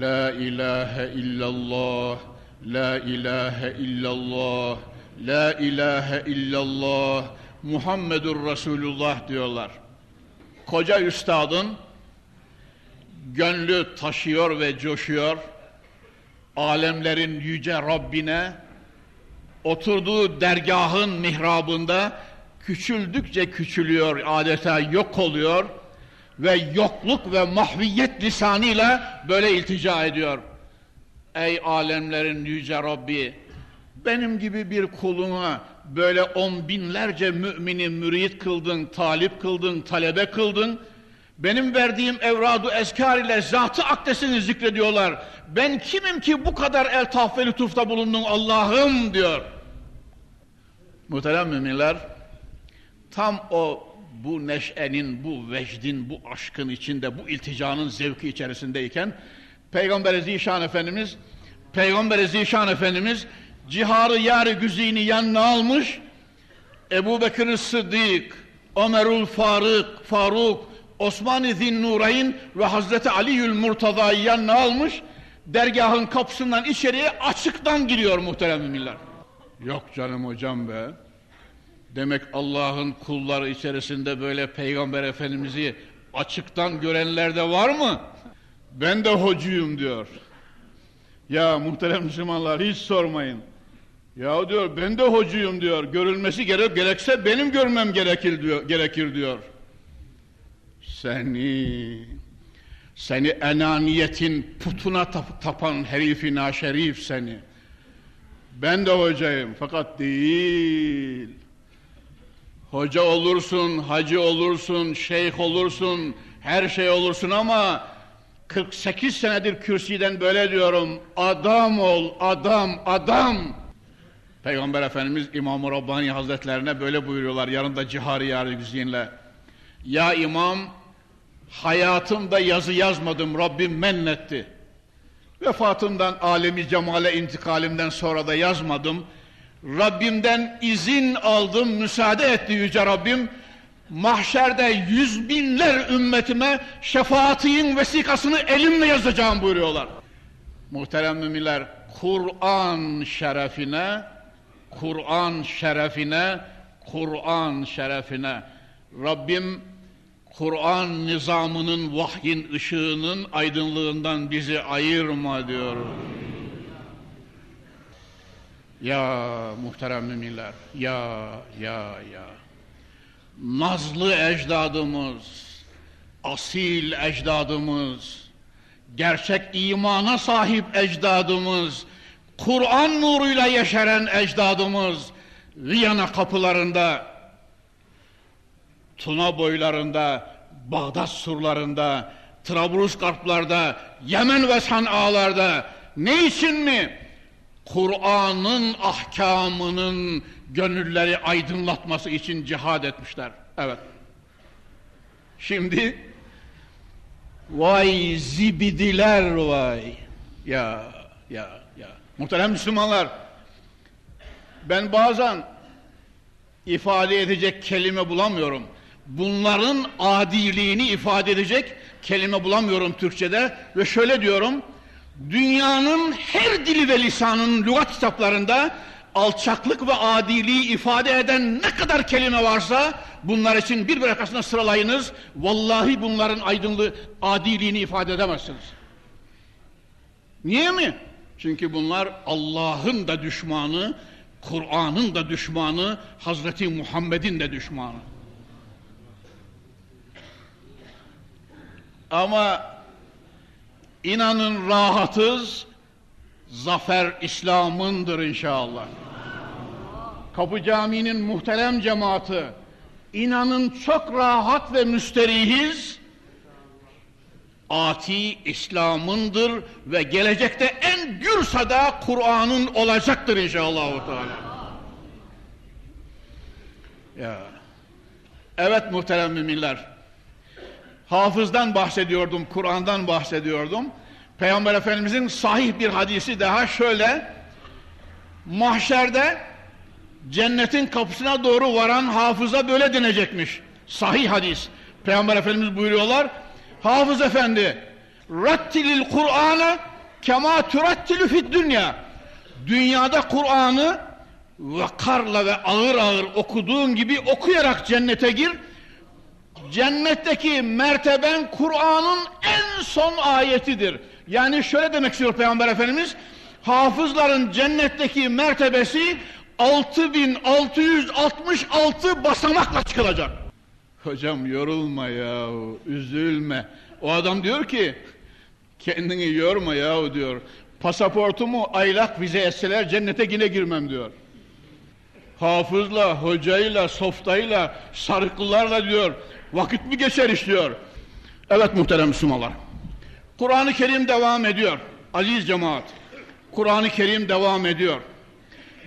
La ilahe illallah La ilahe illallah La ilahe illallah Muhammedur Resulullah diyorlar. Koca üstadın gönlü taşıyor ve coşuyor. Alemlerin yüce Rabbine oturduğu dergahın mihrabında küçüldükçe küçülüyor, adeta yok oluyor ve yokluk ve mahviyet lisanıyla böyle iltica ediyor. Ey alemlerin yüce Rabbi, benim gibi bir kuluna böyle on binlerce mümini mürit kıldın, talip kıldın, talebe kıldın. Benim verdiğim evradu eskar ile zatı akdesini zikrediyorlar. Ben kimim ki bu kadar eltaf ve lütufta bulundun Allah'ım diyor. Muhterem müminler, tam o bu neşenin, bu vecdin, bu aşkın içinde, bu ilticanın zevki içerisindeyken Peygamber Zişan Efendimiz Peygamber Zişan Efendimiz ciharı yar güzini yanına almış Ebu Bekir Sıddık Ömerül Faruk Faruk Osman-ı Zinnurayn ve Hazreti Ali'ül Murtaza'yı yanına almış dergahın kapısından içeriye açıktan giriyor muhterem müminler. Yok canım hocam be. Demek Allah'ın kulları içerisinde böyle Peygamber Efendimiz'i açıktan görenler de var mı? Ben de hocuyum diyor. Ya muhterem Müslümanlar hiç sormayın. Ya diyor ben de hocuyum diyor. Görülmesi gerek gerekse benim görmem gerekir diyor. Gerekir diyor. Seni seni enaniyetin putuna tap tapan herifi naşerif seni. Ben de hocayım fakat değil. Hoca olursun, hacı olursun, şeyh olursun, her şey olursun ama 48 senedir kürsüden böyle diyorum. Adam ol, adam, adam. Peygamber Efendimiz İmam-ı Rabbani Hazretlerine böyle buyuruyorlar yanında cihari yar güziyinle. Ya imam hayatımda yazı yazmadım Rabbim mennetti. Vefatımdan alemi cemale intikalimden sonra da yazmadım. Rabbimden izin aldım, müsaade etti Yüce Rabbim. Mahşerde yüz binler ümmetime şefaatiyin vesikasını elimle yazacağım buyuruyorlar. Muhterem müminler, Kur'an şerefine, Kur'an şerefine, Kur'an şerefine Rabbim Kur'an nizamının vahyin ışığının aydınlığından bizi ayırma diyor. Ya muhterem müminler, ya, ya, ya. Nazlı ecdadımız, asil ecdadımız, gerçek imana sahip ecdadımız, Kur'an nuruyla yeşeren ecdadımız, Viyana kapılarında, Tuna boylarında, Bağdat surlarında, Trablusgarplarda, Yemen ve San'alarda ne için mi? Kur'an'ın ahkamının gönülleri aydınlatması için cihad etmişler. Evet. Şimdi vay zibidiler vay. Ya ya. Muhterem Müslümanlar ben bazen ifade edecek kelime bulamıyorum. Bunların adiliğini ifade edecek kelime bulamıyorum Türkçe'de ve şöyle diyorum dünyanın her dili ve lisanının lügat kitaplarında alçaklık ve adiliği ifade eden ne kadar kelime varsa bunlar için bir arkasına sıralayınız. Vallahi bunların aydınlığı, adiliğini ifade edemezsiniz. Niye mi? Çünkü bunlar Allah'ın da düşmanı, Kur'an'ın da düşmanı, Hazreti Muhammed'in de düşmanı. Ama İnanın rahatız, zafer İslam'ındır inşallah. Kapı Camii'nin muhterem cemaati, inanın çok rahat ve müsterihiz. Ati İslam'ındır ve gelecekte en gür sada Kur'an'ın olacaktır inşallah. Teala. Ya. Evet muhterem müminler. Hafızdan bahsediyordum, Kur'an'dan bahsediyordum. Peygamber Efendimizin sahih bir hadisi daha şöyle. Mahşerde cennetin kapısına doğru varan hafıza böyle denecekmiş. Sahih hadis. Peygamber Efendimiz buyuruyorlar. Hafız efendi, rattilil Kur'an'ı kema turattilü fid dünya. Dünyada Kur'an'ı vakarla ve ağır ağır okuduğun gibi okuyarak cennete gir. Cennetteki merteben Kur'an'ın en son ayetidir. Yani şöyle demek istiyor Peygamber Efendimiz, hafızların cennetteki mertebesi 6666 basamakla çıkılacak. Hocam yorulma ya, üzülme. O adam diyor ki, kendini yorma ya diyor. Pasaportumu aylak vize etseler cennete yine girmem diyor. Hafızla, hocayla, softayla, sarıklılarla diyor. Vakit mi geçer iş. Evet muhterem Müslümanlar. Kur'an-ı Kerim devam ediyor. Aziz cemaat. Kur'an-ı Kerim devam ediyor.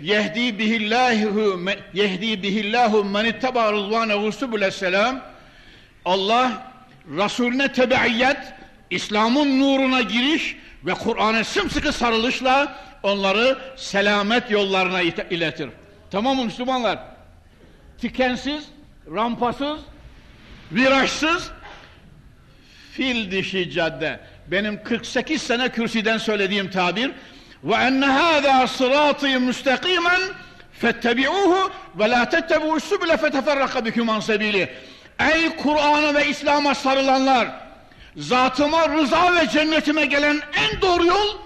Yehdi bihillahu yehdi bihillahu men ittaba rızvanehu subulesselam. Allah Resulüne tebeiyet, İslam'ın nuruna giriş ve Kur'an'a sımsıkı sarılışla onları selamet yollarına iletir. Tamam mı Müslümanlar? Tikensiz, rampasız, virajsız, fil dişi cadde. Benim 48 sene kürsüden söylediğim tabir hâzâ sırâtî müstakîmen fettebi'ûhu ve lâ tettebu'u sübüle feteferraka biküm an sebîli. Ey Kur'an'a ve İslam'a sarılanlar, zatıma, rıza ve cennetime gelen en doğru yol,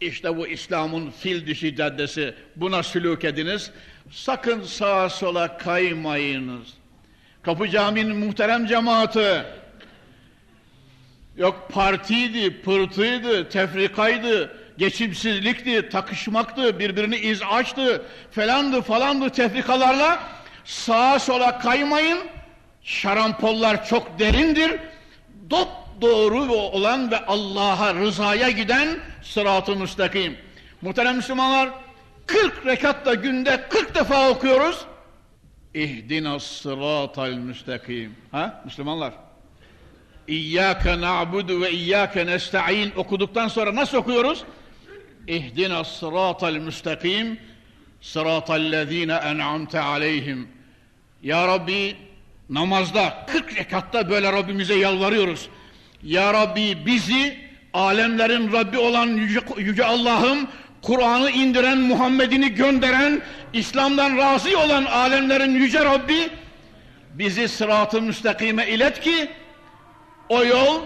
işte bu İslam'ın fil dişi caddesi. Buna sülük ediniz. Sakın sağa sola kaymayınız. Kapı Camii'nin muhterem cemaati, yok partiydi, pırtıydı, tefrikaydı, geçimsizlikti, takışmaktı, birbirini iz açtı, falandı falandı tefrikalarla sağa sola kaymayın. Şarampollar çok derindir. Dop doğru olan ve Allah'a rızaya giden sırat-ı müstakim. Muhterem Müslümanlar 40 rekatta günde 40 defa okuyoruz. İhdina sıratal müstakim. Ha Müslümanlar? İyyâke na'budu ve iyyâke nesta'in okuduktan sonra nasıl okuyoruz? İhdina sıratal müstakim sıratallezîne en'amte aleyhim. Ya Rabbi namazda 40 rekatta böyle Rabbimize yalvarıyoruz. Ya Rabbi bizi alemlerin Rabbi olan Yüce, Yüce Allah'ım Kur'an'ı indiren, Muhammed'ini gönderen, İslam'dan razı olan alemlerin Yüce Rabbi bizi sırat-ı müstakime ilet ki o yol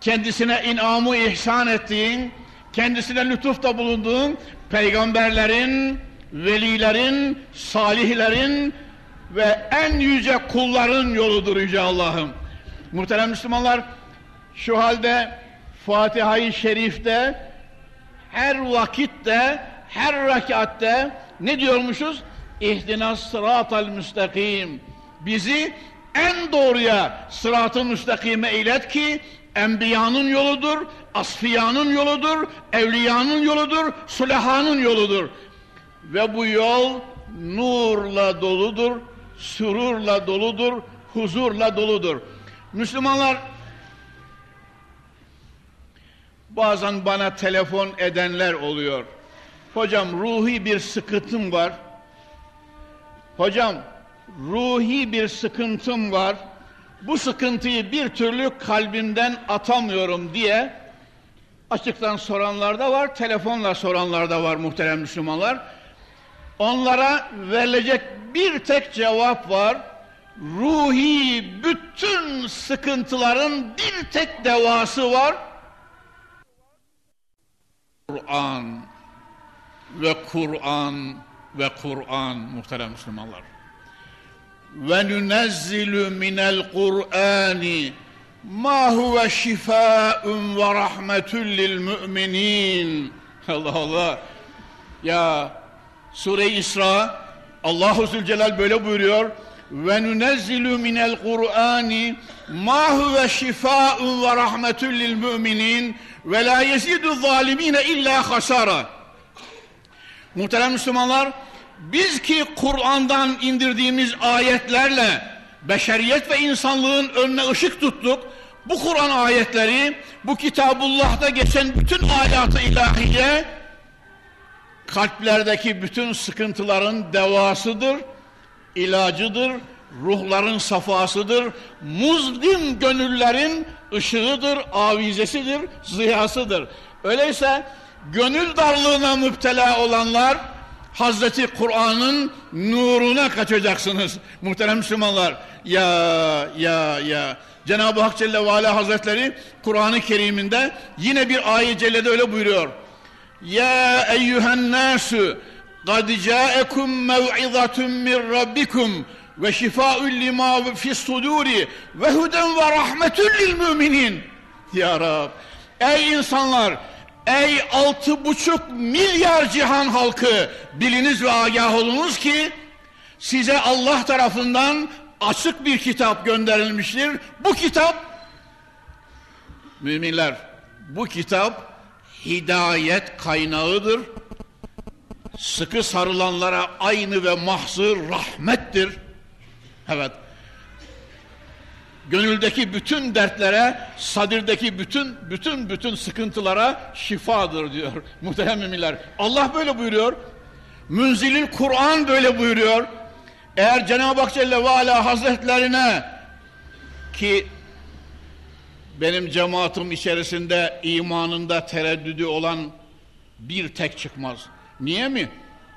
kendisine inamı ihsan ettiğin, kendisine lütufta bulunduğun peygamberlerin, velilerin, salihlerin ve en yüce kulların yoludur Yüce Allah'ım. Muhterem Müslümanlar, şu halde Fatiha-i Şerif'te her vakitte, her rekatte ne diyormuşuz? İhdina sıratal müstakim. Bizi en doğruya sırat-ı müstakime ilet ki enbiyanın yoludur, asfiyanın yoludur, evliyanın yoludur, sulahanın yoludur. Ve bu yol nurla doludur, sürurla doludur, huzurla doludur. Müslümanlar bazen bana telefon edenler oluyor. Hocam ruhi bir sıkıntım var. Hocam ruhi bir sıkıntım var. Bu sıkıntıyı bir türlü kalbimden atamıyorum diye açıktan soranlar da var, telefonla soranlar da var muhterem Müslümanlar. Onlara verilecek bir tek cevap var. Ruhi bütün sıkıntıların bir tek devası var. Kur'an ve Kur'an ve Kur'an muhterem Müslümanlar. Ve nunezzilu minel Kur'ani ma huve şifaun ve rahmetun müminin. Allah Allah. Ya Sure-i İsra Allahu Zülcelal böyle buyuruyor. ve nunezzilu minel Kur'ani ma huve şifaun ve rahmetun lil müminin ve la yezidu zalimine illa hasara. Muhterem Müslümanlar, biz ki Kur'an'dan indirdiğimiz ayetlerle beşeriyet ve insanlığın önüne ışık tuttuk. Bu Kur'an ayetleri, bu Kitabullah'ta geçen bütün ayatı ilahiye kalplerdeki bütün sıkıntıların devasıdır, ilacıdır, ruhların safasıdır, muzlim gönüllerin ışığıdır, avizesidir, ziyasıdır. Öyleyse gönül darlığına müptela olanlar Hazreti Kur'an'ın nuruna kaçacaksınız muhterem Müslümanlar. Ya ya ya Cenab-ı Hak Celle ve Hazretleri Kur'an-ı Kerim'inde yine bir ayet cellede öyle buyuruyor. Ya eyyühen nasu rabbikum ve şifa'un lima fis suduri ve huden ve rahmetun lil müminin. Ya Rab, ey insanlar, ey altı buçuk milyar cihan halkı biliniz ve agah olunuz ki size Allah tarafından açık bir kitap gönderilmiştir. Bu kitap müminler bu kitap hidayet kaynağıdır. Sıkı sarılanlara aynı ve mahzır rahmettir. Evet. Gönüldeki bütün dertlere, sadirdeki bütün bütün bütün sıkıntılara şifadır diyor muhterem müminler. Allah böyle buyuruyor. Münzilil Kur'an böyle buyuruyor. Eğer Cenab-ı Hak Celle ve Ala Hazretlerine ki benim cemaatim içerisinde imanında tereddüdü olan bir tek çıkmaz. Niye mi?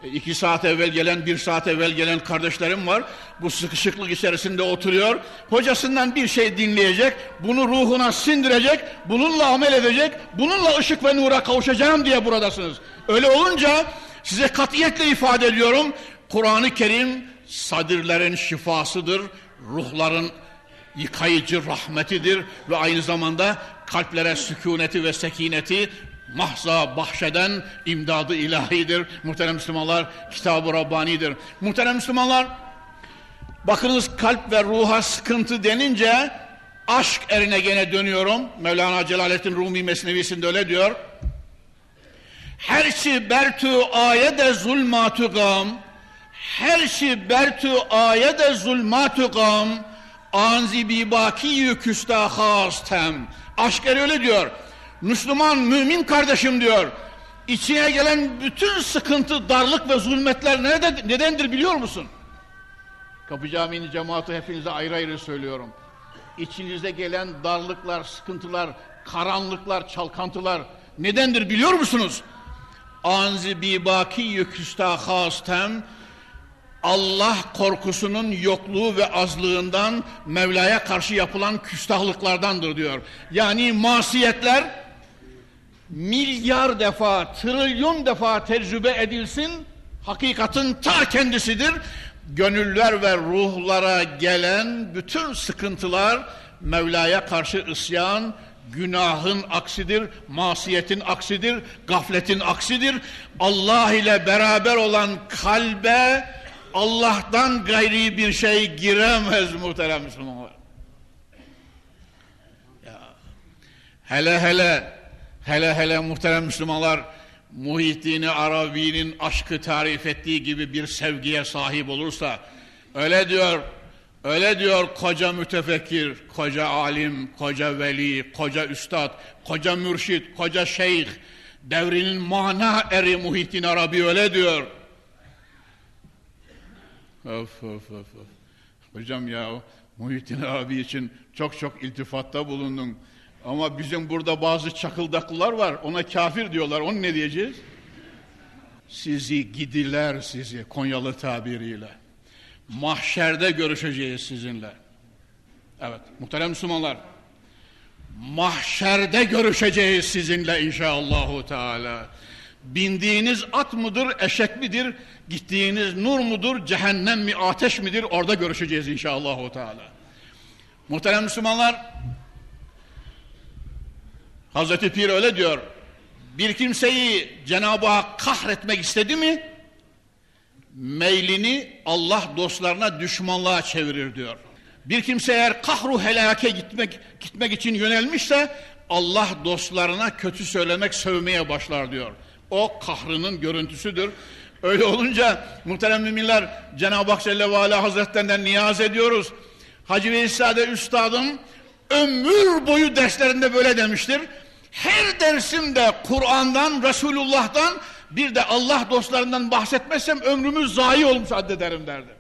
E, iki saat evvel gelen, bir saat evvel gelen kardeşlerim var. Bu sıkışıklık içerisinde oturuyor. Hocasından bir şey dinleyecek, bunu ruhuna sindirecek, bununla amel edecek, bununla ışık ve nura kavuşacağım diye buradasınız. Öyle olunca size katiyetle ifade ediyorum. Kur'an-ı Kerim sadirlerin şifasıdır, ruhların yıkayıcı rahmetidir ve aynı zamanda kalplere sükuneti ve sekineti mahza bahşeden imdadı ilahidir. Muhterem Müslümanlar, Kitab-ı Rabbani'dir. Muhterem Müslümanlar, bakınız kalp ve ruha sıkıntı denince aşk erine gene dönüyorum. Mevlana Celaleddin Rumi Mesnevisinde öyle diyor. Herçi bertu ayede zulmatu gam Herçi bertu ayede zulmatu gam Anzi bi baki küstahastem. Aşk eri öyle diyor. Müslüman, mümin kardeşim diyor. İçine gelen bütün sıkıntı, darlık ve zulmetler nerede, nedendir biliyor musun? Kapı Camii'nin cemaati hepinize ayrı ayrı söylüyorum. İçinize gelen darlıklar, sıkıntılar, karanlıklar, çalkantılar nedendir biliyor musunuz? Anzi bi baki küstahastem Allah korkusunun yokluğu ve azlığından Mevla'ya karşı yapılan küstahlıklardandır diyor. Yani masiyetler milyar defa, trilyon defa tecrübe edilsin, hakikatin ta kendisidir. Gönüller ve ruhlara gelen bütün sıkıntılar Mevla'ya karşı isyan, günahın aksidir, masiyetin aksidir, gafletin aksidir. Allah ile beraber olan kalbe Allah'tan gayri bir şey giremez muhterem Müslümanlar. Ya, hele hele hele hele muhterem Müslümanlar Muhittin Arabi'nin aşkı tarif ettiği gibi bir sevgiye sahip olursa öyle diyor öyle diyor koca mütefekkir, koca alim, koca veli, koca üstad, koca mürşit, koca şeyh devrinin mana eri Muhittin Arabi öyle diyor. Of of of. Hocam ya Muhittin abi için çok çok iltifatta bulundun. Ama bizim burada bazı çakıldaklılar var. Ona kafir diyorlar. Onu ne diyeceğiz? Sizi gidiler sizi Konyalı tabiriyle. Mahşerde görüşeceğiz sizinle. Evet muhterem Müslümanlar. Mahşerde görüşeceğiz sizinle inşallahü teala. Bindiğiniz at mıdır, eşek midir? Gittiğiniz nur mudur, cehennem mi, ateş midir? Orada görüşeceğiz inşallah. Teala. Muhterem Müslümanlar, Hazreti Pir öyle diyor. Bir kimseyi Cenab-ı Hak kahretmek istedi mi? meylini Allah dostlarına düşmanlığa çevirir diyor. Bir kimse eğer kahru helake gitmek gitmek için yönelmişse Allah dostlarına kötü söylemek, sövmeye başlar diyor. O kahrının görüntüsüdür. Öyle olunca muhterem müminler Cenab-ı Hak Celle ve Ala Hazretlerinden niyaz ediyoruz. Hacı Veysade Üstadım ömür boyu derslerinde böyle demiştir. Her dersimde Kur'an'dan, Resulullah'tan bir de Allah dostlarından bahsetmezsem ömrümüz zayi olmuş addederim derdi.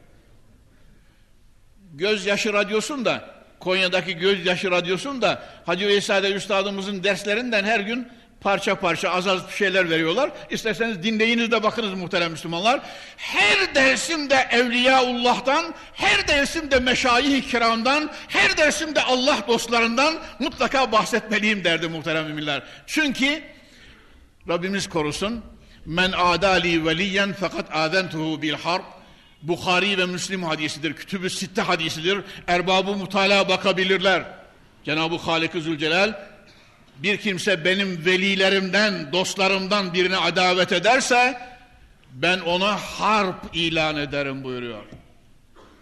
Gözyaşı radyosunda Konya'daki Gözyaşı radyosunda Hacı Veysade Üstadımızın derslerinden her gün parça parça az az bir şeyler veriyorlar. İsterseniz dinleyiniz de bakınız muhterem Müslümanlar. Her dersimde Evliyaullah'tan, her dersimde Meşayih-i Kiram'dan, her dersimde Allah dostlarından mutlaka bahsetmeliyim derdi muhterem müminler. Çünkü Rabbimiz korusun. Men adali veliyen fakat azentuhu bil harp. Bukhari ve Müslim hadisidir. Kütüb-ü Sitte hadisidir. Erbabı mutala bakabilirler. Cenab-ı Halik-i Zülcelal bir kimse benim velilerimden, dostlarımdan birini adavet ederse ben ona harp ilan ederim buyuruyor.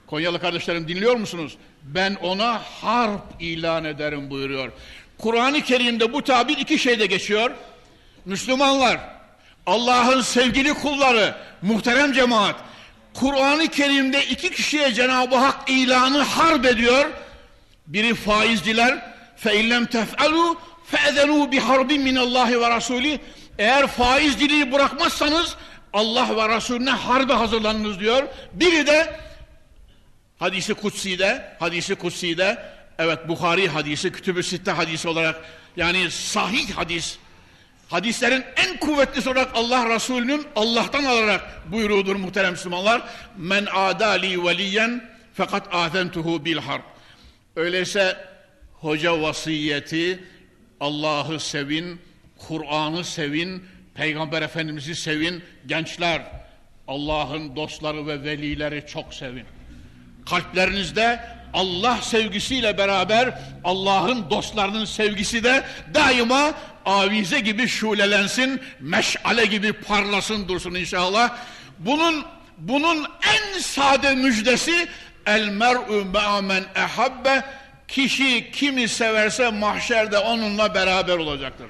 Konyalı kardeşlerim dinliyor musunuz? Ben ona harp ilan ederim buyuruyor. Kur'an-ı Kerim'de bu tabir iki şeyde geçiyor. Müslümanlar, Allah'ın sevgili kulları, muhterem cemaat, Kur'an-ı Kerim'de iki kişiye Cenab-ı Hak ilanı harp ediyor. Biri faizciler, فَاِنْ لَمْ تَفْعَلُوا فَاَذَنُوا بِحَرْبٍ مِنَ اللّٰهِ وَرَسُولِهِ Eğer faizciliği bırakmazsanız Allah ve Resulüne harbe hazırlanınız diyor. Biri de hadisi kutsi'de, hadisi kutsi'de evet Bukhari hadisi, Kütüb-ü Sitte hadisi olarak yani sahih hadis hadislerin en kuvvetlisi olarak Allah Resulü'nün Allah'tan alarak buyruğudur muhterem Müslümanlar. Men adali veliyen fakat azentuhu bil harp. Öyleyse hoca vasiyeti Allah'ı sevin, Kur'an'ı sevin, Peygamber Efendimiz'i sevin. Gençler, Allah'ın dostları ve velileri çok sevin. Kalplerinizde Allah sevgisiyle beraber Allah'ın dostlarının sevgisi de daima avize gibi şulelensin, meşale gibi parlasın dursun inşallah. Bunun bunun en sade müjdesi el mer'u ma'men ehabbe Kişi kimi severse mahşerde onunla beraber olacaktır.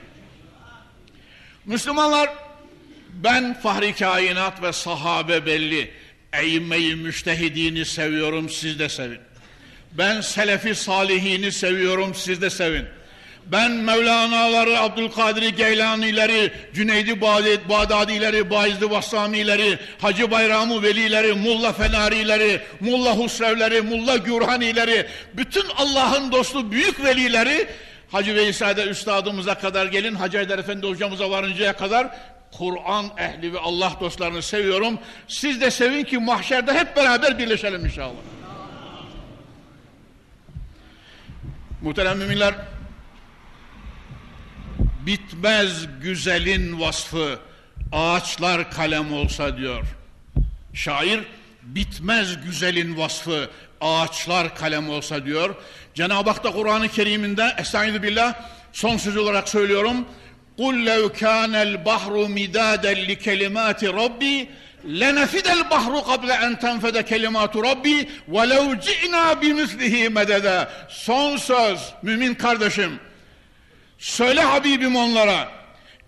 Müslümanlar ben fahri kainat ve sahabe belli eğmeyi müştehidini seviyorum siz de sevin. Ben selefi salihini seviyorum siz de sevin. Ben Mevlana'ları, Abdülkadir Geylanileri, Cüneydi Bağdadileri, Bayezid Vassamileri, Hacı Bayramı Velileri, Mulla Fenarileri, Mulla Husrevleri, Mulla Gürhanileri, bütün Allah'ın dostu büyük velileri Hacı Veysade Üstadımıza kadar gelin, Hacı Haydar Efendi hocamıza varıncaya kadar Kur'an ehli ve Allah dostlarını seviyorum. Siz de sevin ki mahşerde hep beraber birleşelim inşallah. Muhterem müminler, bitmez güzelin vasfı ağaçlar kalem olsa diyor. Şair bitmez güzelin vasfı ağaçlar kalem olsa diyor. Cenab-ı Hak da Kur'an-ı Kerim'inde Estaizu billah son söz olarak söylüyorum. قُلْ لَوْ كَانَ الْبَحْرُ مِدَادًا لِكَلِمَاتِ رَبِّي لَنَفِدَ الْبَحْرُ قَبْلَ أَنْ تَنْفَدَ كَلِمَاتُ رَبِّي وَلَوْ جِئْنَا بِمِثْلِهِ مَدَدًا Son söz mümin kardeşim. Söyle Habibim onlara,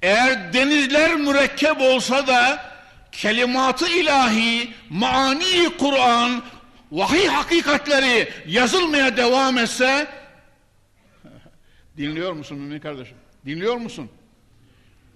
eğer denizler mürekkep olsa da kelimatı ilahi, mani Kur'an, vahiy hakikatleri yazılmaya devam etse, dinliyor musun mümin kardeşim? Dinliyor musun?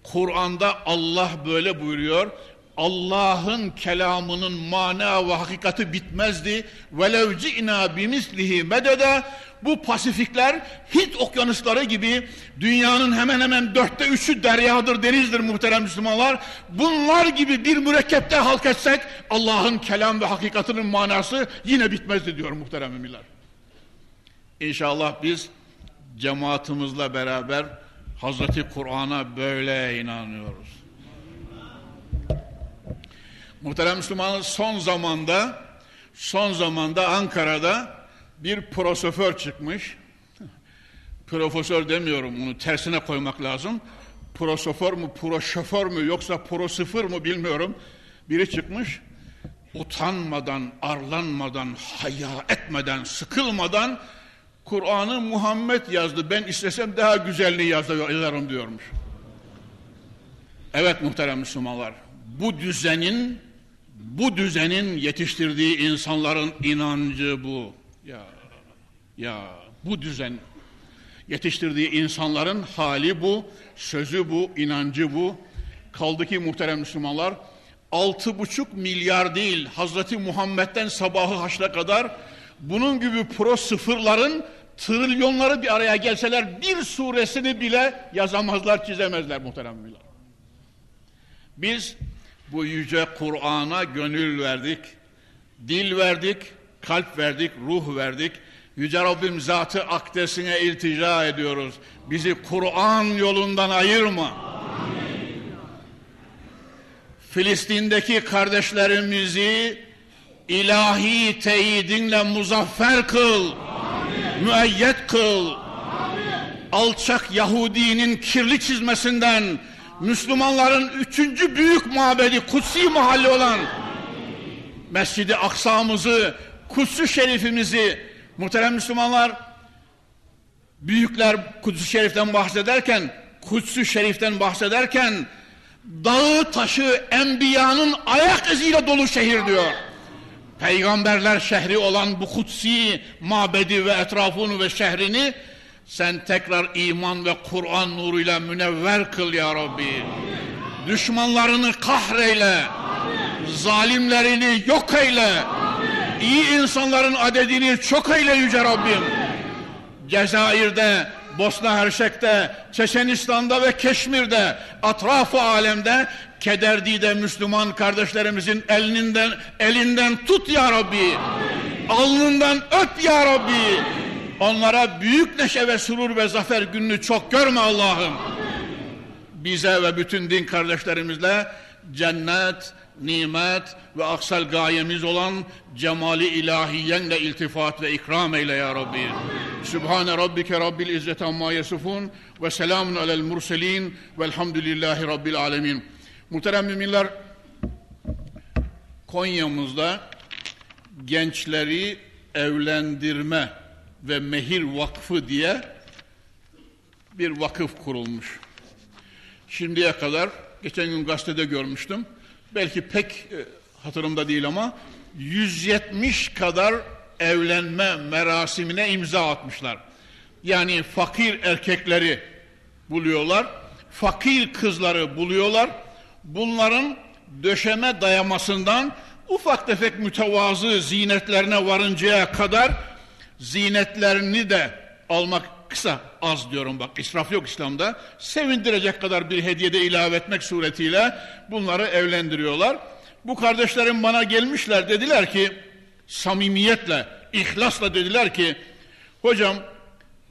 Kur'an'da Allah böyle buyuruyor. Allah'ın kelamının mana ve hakikati bitmezdi. Velev ci'na bimislihi medede bu pasifikler Hint okyanusları gibi dünyanın hemen hemen dörtte üçü deryadır, denizdir muhterem Müslümanlar. Bunlar gibi bir mürekkepte halk etsek Allah'ın kelam ve hakikatinin manası yine bitmezdi diyor muhterem müminler. İnşallah biz cemaatimizle beraber Hazreti Kur'an'a böyle inanıyoruz. Muhterem Müslümanlar son zamanda son zamanda Ankara'da bir profesör çıkmış. Profesör demiyorum bunu tersine koymak lazım. Prosoför mü, proşoför mü yoksa prosifır mı bilmiyorum. Biri çıkmış. utanmadan, arlanmadan, haya etmeden, sıkılmadan Kur'an'ı Muhammed yazdı. Ben istesem daha güzelini yazarım diyormuş. Evet muhterem Müslümanlar, bu düzenin bu düzenin yetiştirdiği insanların inancı bu. Ya ya bu düzen yetiştirdiği insanların hali bu, sözü bu, inancı bu. Kaldı ki muhterem Müslümanlar altı buçuk milyar değil Hazreti Muhammed'den sabahı haşra kadar bunun gibi pro sıfırların trilyonları bir araya gelseler bir suresini bile yazamazlar, çizemezler muhterem müminler. Biz bu yüce Kur'an'a gönül verdik, dil verdik, kalp verdik, ruh verdik. Yüce Rabbim zatı akdesine iltica ediyoruz. Bizi Kur'an yolundan ayırma. Filistin'deki kardeşlerimizi ilahi teyidinle muzaffer kıl. Amin. Müeyyet kıl. Amin. Alçak Yahudinin kirli çizmesinden Müslümanların üçüncü büyük mabedi Kutsi mahalle olan Mescid-i Aksa'mızı, Kutsu Şerifimizi muhterem Müslümanlar büyükler Kutsu Şerif'ten bahsederken Kutsu Şerif'ten bahsederken dağı taşı enbiyanın ayak iziyle dolu şehir diyor. Peygamberler şehri olan bu kutsi mabedi ve etrafını ve şehrini sen tekrar iman ve Kur'an nuruyla münevver kıl ya Rabbi. Düşmanlarını kahreyle. Zalimlerini yok eyle. İyi insanların adedini çok eyle Yüce Rabbim. Cezayir'de, Bosna Hersek'te, Çeçenistan'da ve Keşmir'de, atrafı alemde Kederdi'de Müslüman kardeşlerimizin elinden elinden tut ya Rabbi. Alnından öp ya Rabbi. Onlara büyük neşe ve surur ve zafer gününü çok görme Allah'ım. Bize ve bütün din kardeşlerimizle cennet, nimet ve aksal gayemiz olan cemali ilahiyenle iltifat ve ikram eyle ya Rabbi. Sübhane Rabbike Rabbil İzzet amma yasifun ve selamun alel murselin velhamdülillahi Rabbil alemin. Muhterem müminler, Konya'mızda gençleri evlendirme ve Mehir Vakfı diye bir vakıf kurulmuş. Şimdiye kadar, geçen gün gazetede görmüştüm, belki pek e, hatırımda değil ama 170 kadar evlenme merasimine imza atmışlar. Yani fakir erkekleri buluyorlar, fakir kızları buluyorlar. Bunların döşeme dayamasından ufak tefek mütevazı zinetlerine varıncaya kadar zinetlerini de almak kısa az diyorum. Bak israf yok İslam'da. Sevindirecek kadar bir hediyede ilave etmek suretiyle bunları evlendiriyorlar. Bu kardeşlerim bana gelmişler dediler ki samimiyetle ihlasla dediler ki hocam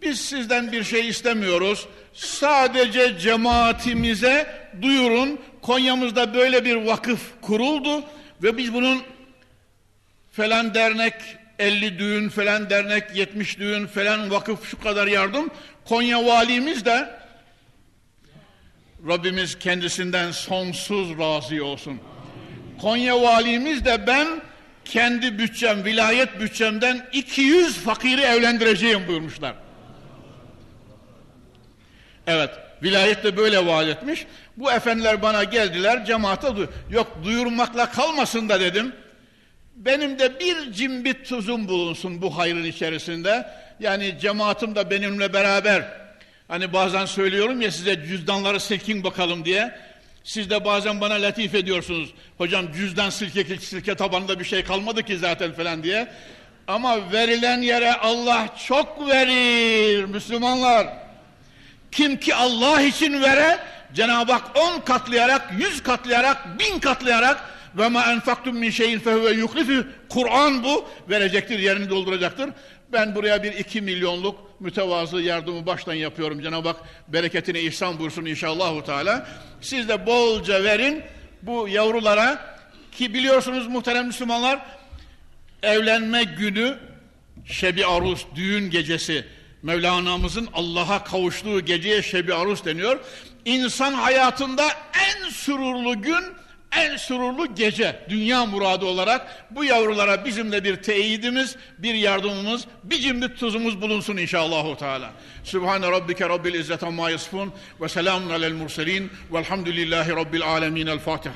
biz sizden bir şey istemiyoruz. Sadece cemaatimize duyurun. Konya'mızda böyle bir vakıf kuruldu ve biz bunun falan dernek 50 düğün falan dernek, 70 düğün falan vakıf şu kadar yardım. Konya valimiz de Rabbimiz kendisinden sonsuz razı olsun. Konya valimiz de ben kendi bütçem, vilayet bütçemden 200 fakiri evlendireceğim buyurmuşlar. Evet, vilayet de böyle vaat etmiş. Bu efendiler bana geldiler, cemaate yok duyurmakla kalmasın da dedim benim de bir cimbit tuzum bulunsun bu hayrın içerisinde. Yani cemaatim de benimle beraber. Hani bazen söylüyorum ya size cüzdanları silkin bakalım diye. Siz de bazen bana latif ediyorsunuz. Hocam cüzdan silke silke tabanında bir şey kalmadı ki zaten falan diye. Ama verilen yere Allah çok verir Müslümanlar. Kim ki Allah için vere Cenab-ı Hak on katlayarak, yüz katlayarak, bin katlayarak ve ma enfaktum min şeyin fehuve yuhlifü. Kur'an bu. Verecektir, yerini dolduracaktır. Ben buraya bir iki milyonluk mütevazı yardımı baştan yapıyorum. Cenab-ı Hak bereketini ihsan buyursun inşallah. Teala. Siz de bolca verin bu yavrulara ki biliyorsunuz muhterem Müslümanlar evlenme günü Şebi Arus düğün gecesi Mevlana'mızın Allah'a kavuştuğu geceye Şebi Arus deniyor. İnsan hayatında en sururlu gün en sururlu gece dünya muradı olarak bu yavrulara bizim de bir teyidimiz, bir yardımımız, bir cimdik tuzumuz bulunsun inşallah Teala. Sübhane rabbike rabbil izzet amma yasfun ve selamun alel murselin velhamdülillahi rabbil alemin. El Fatiha.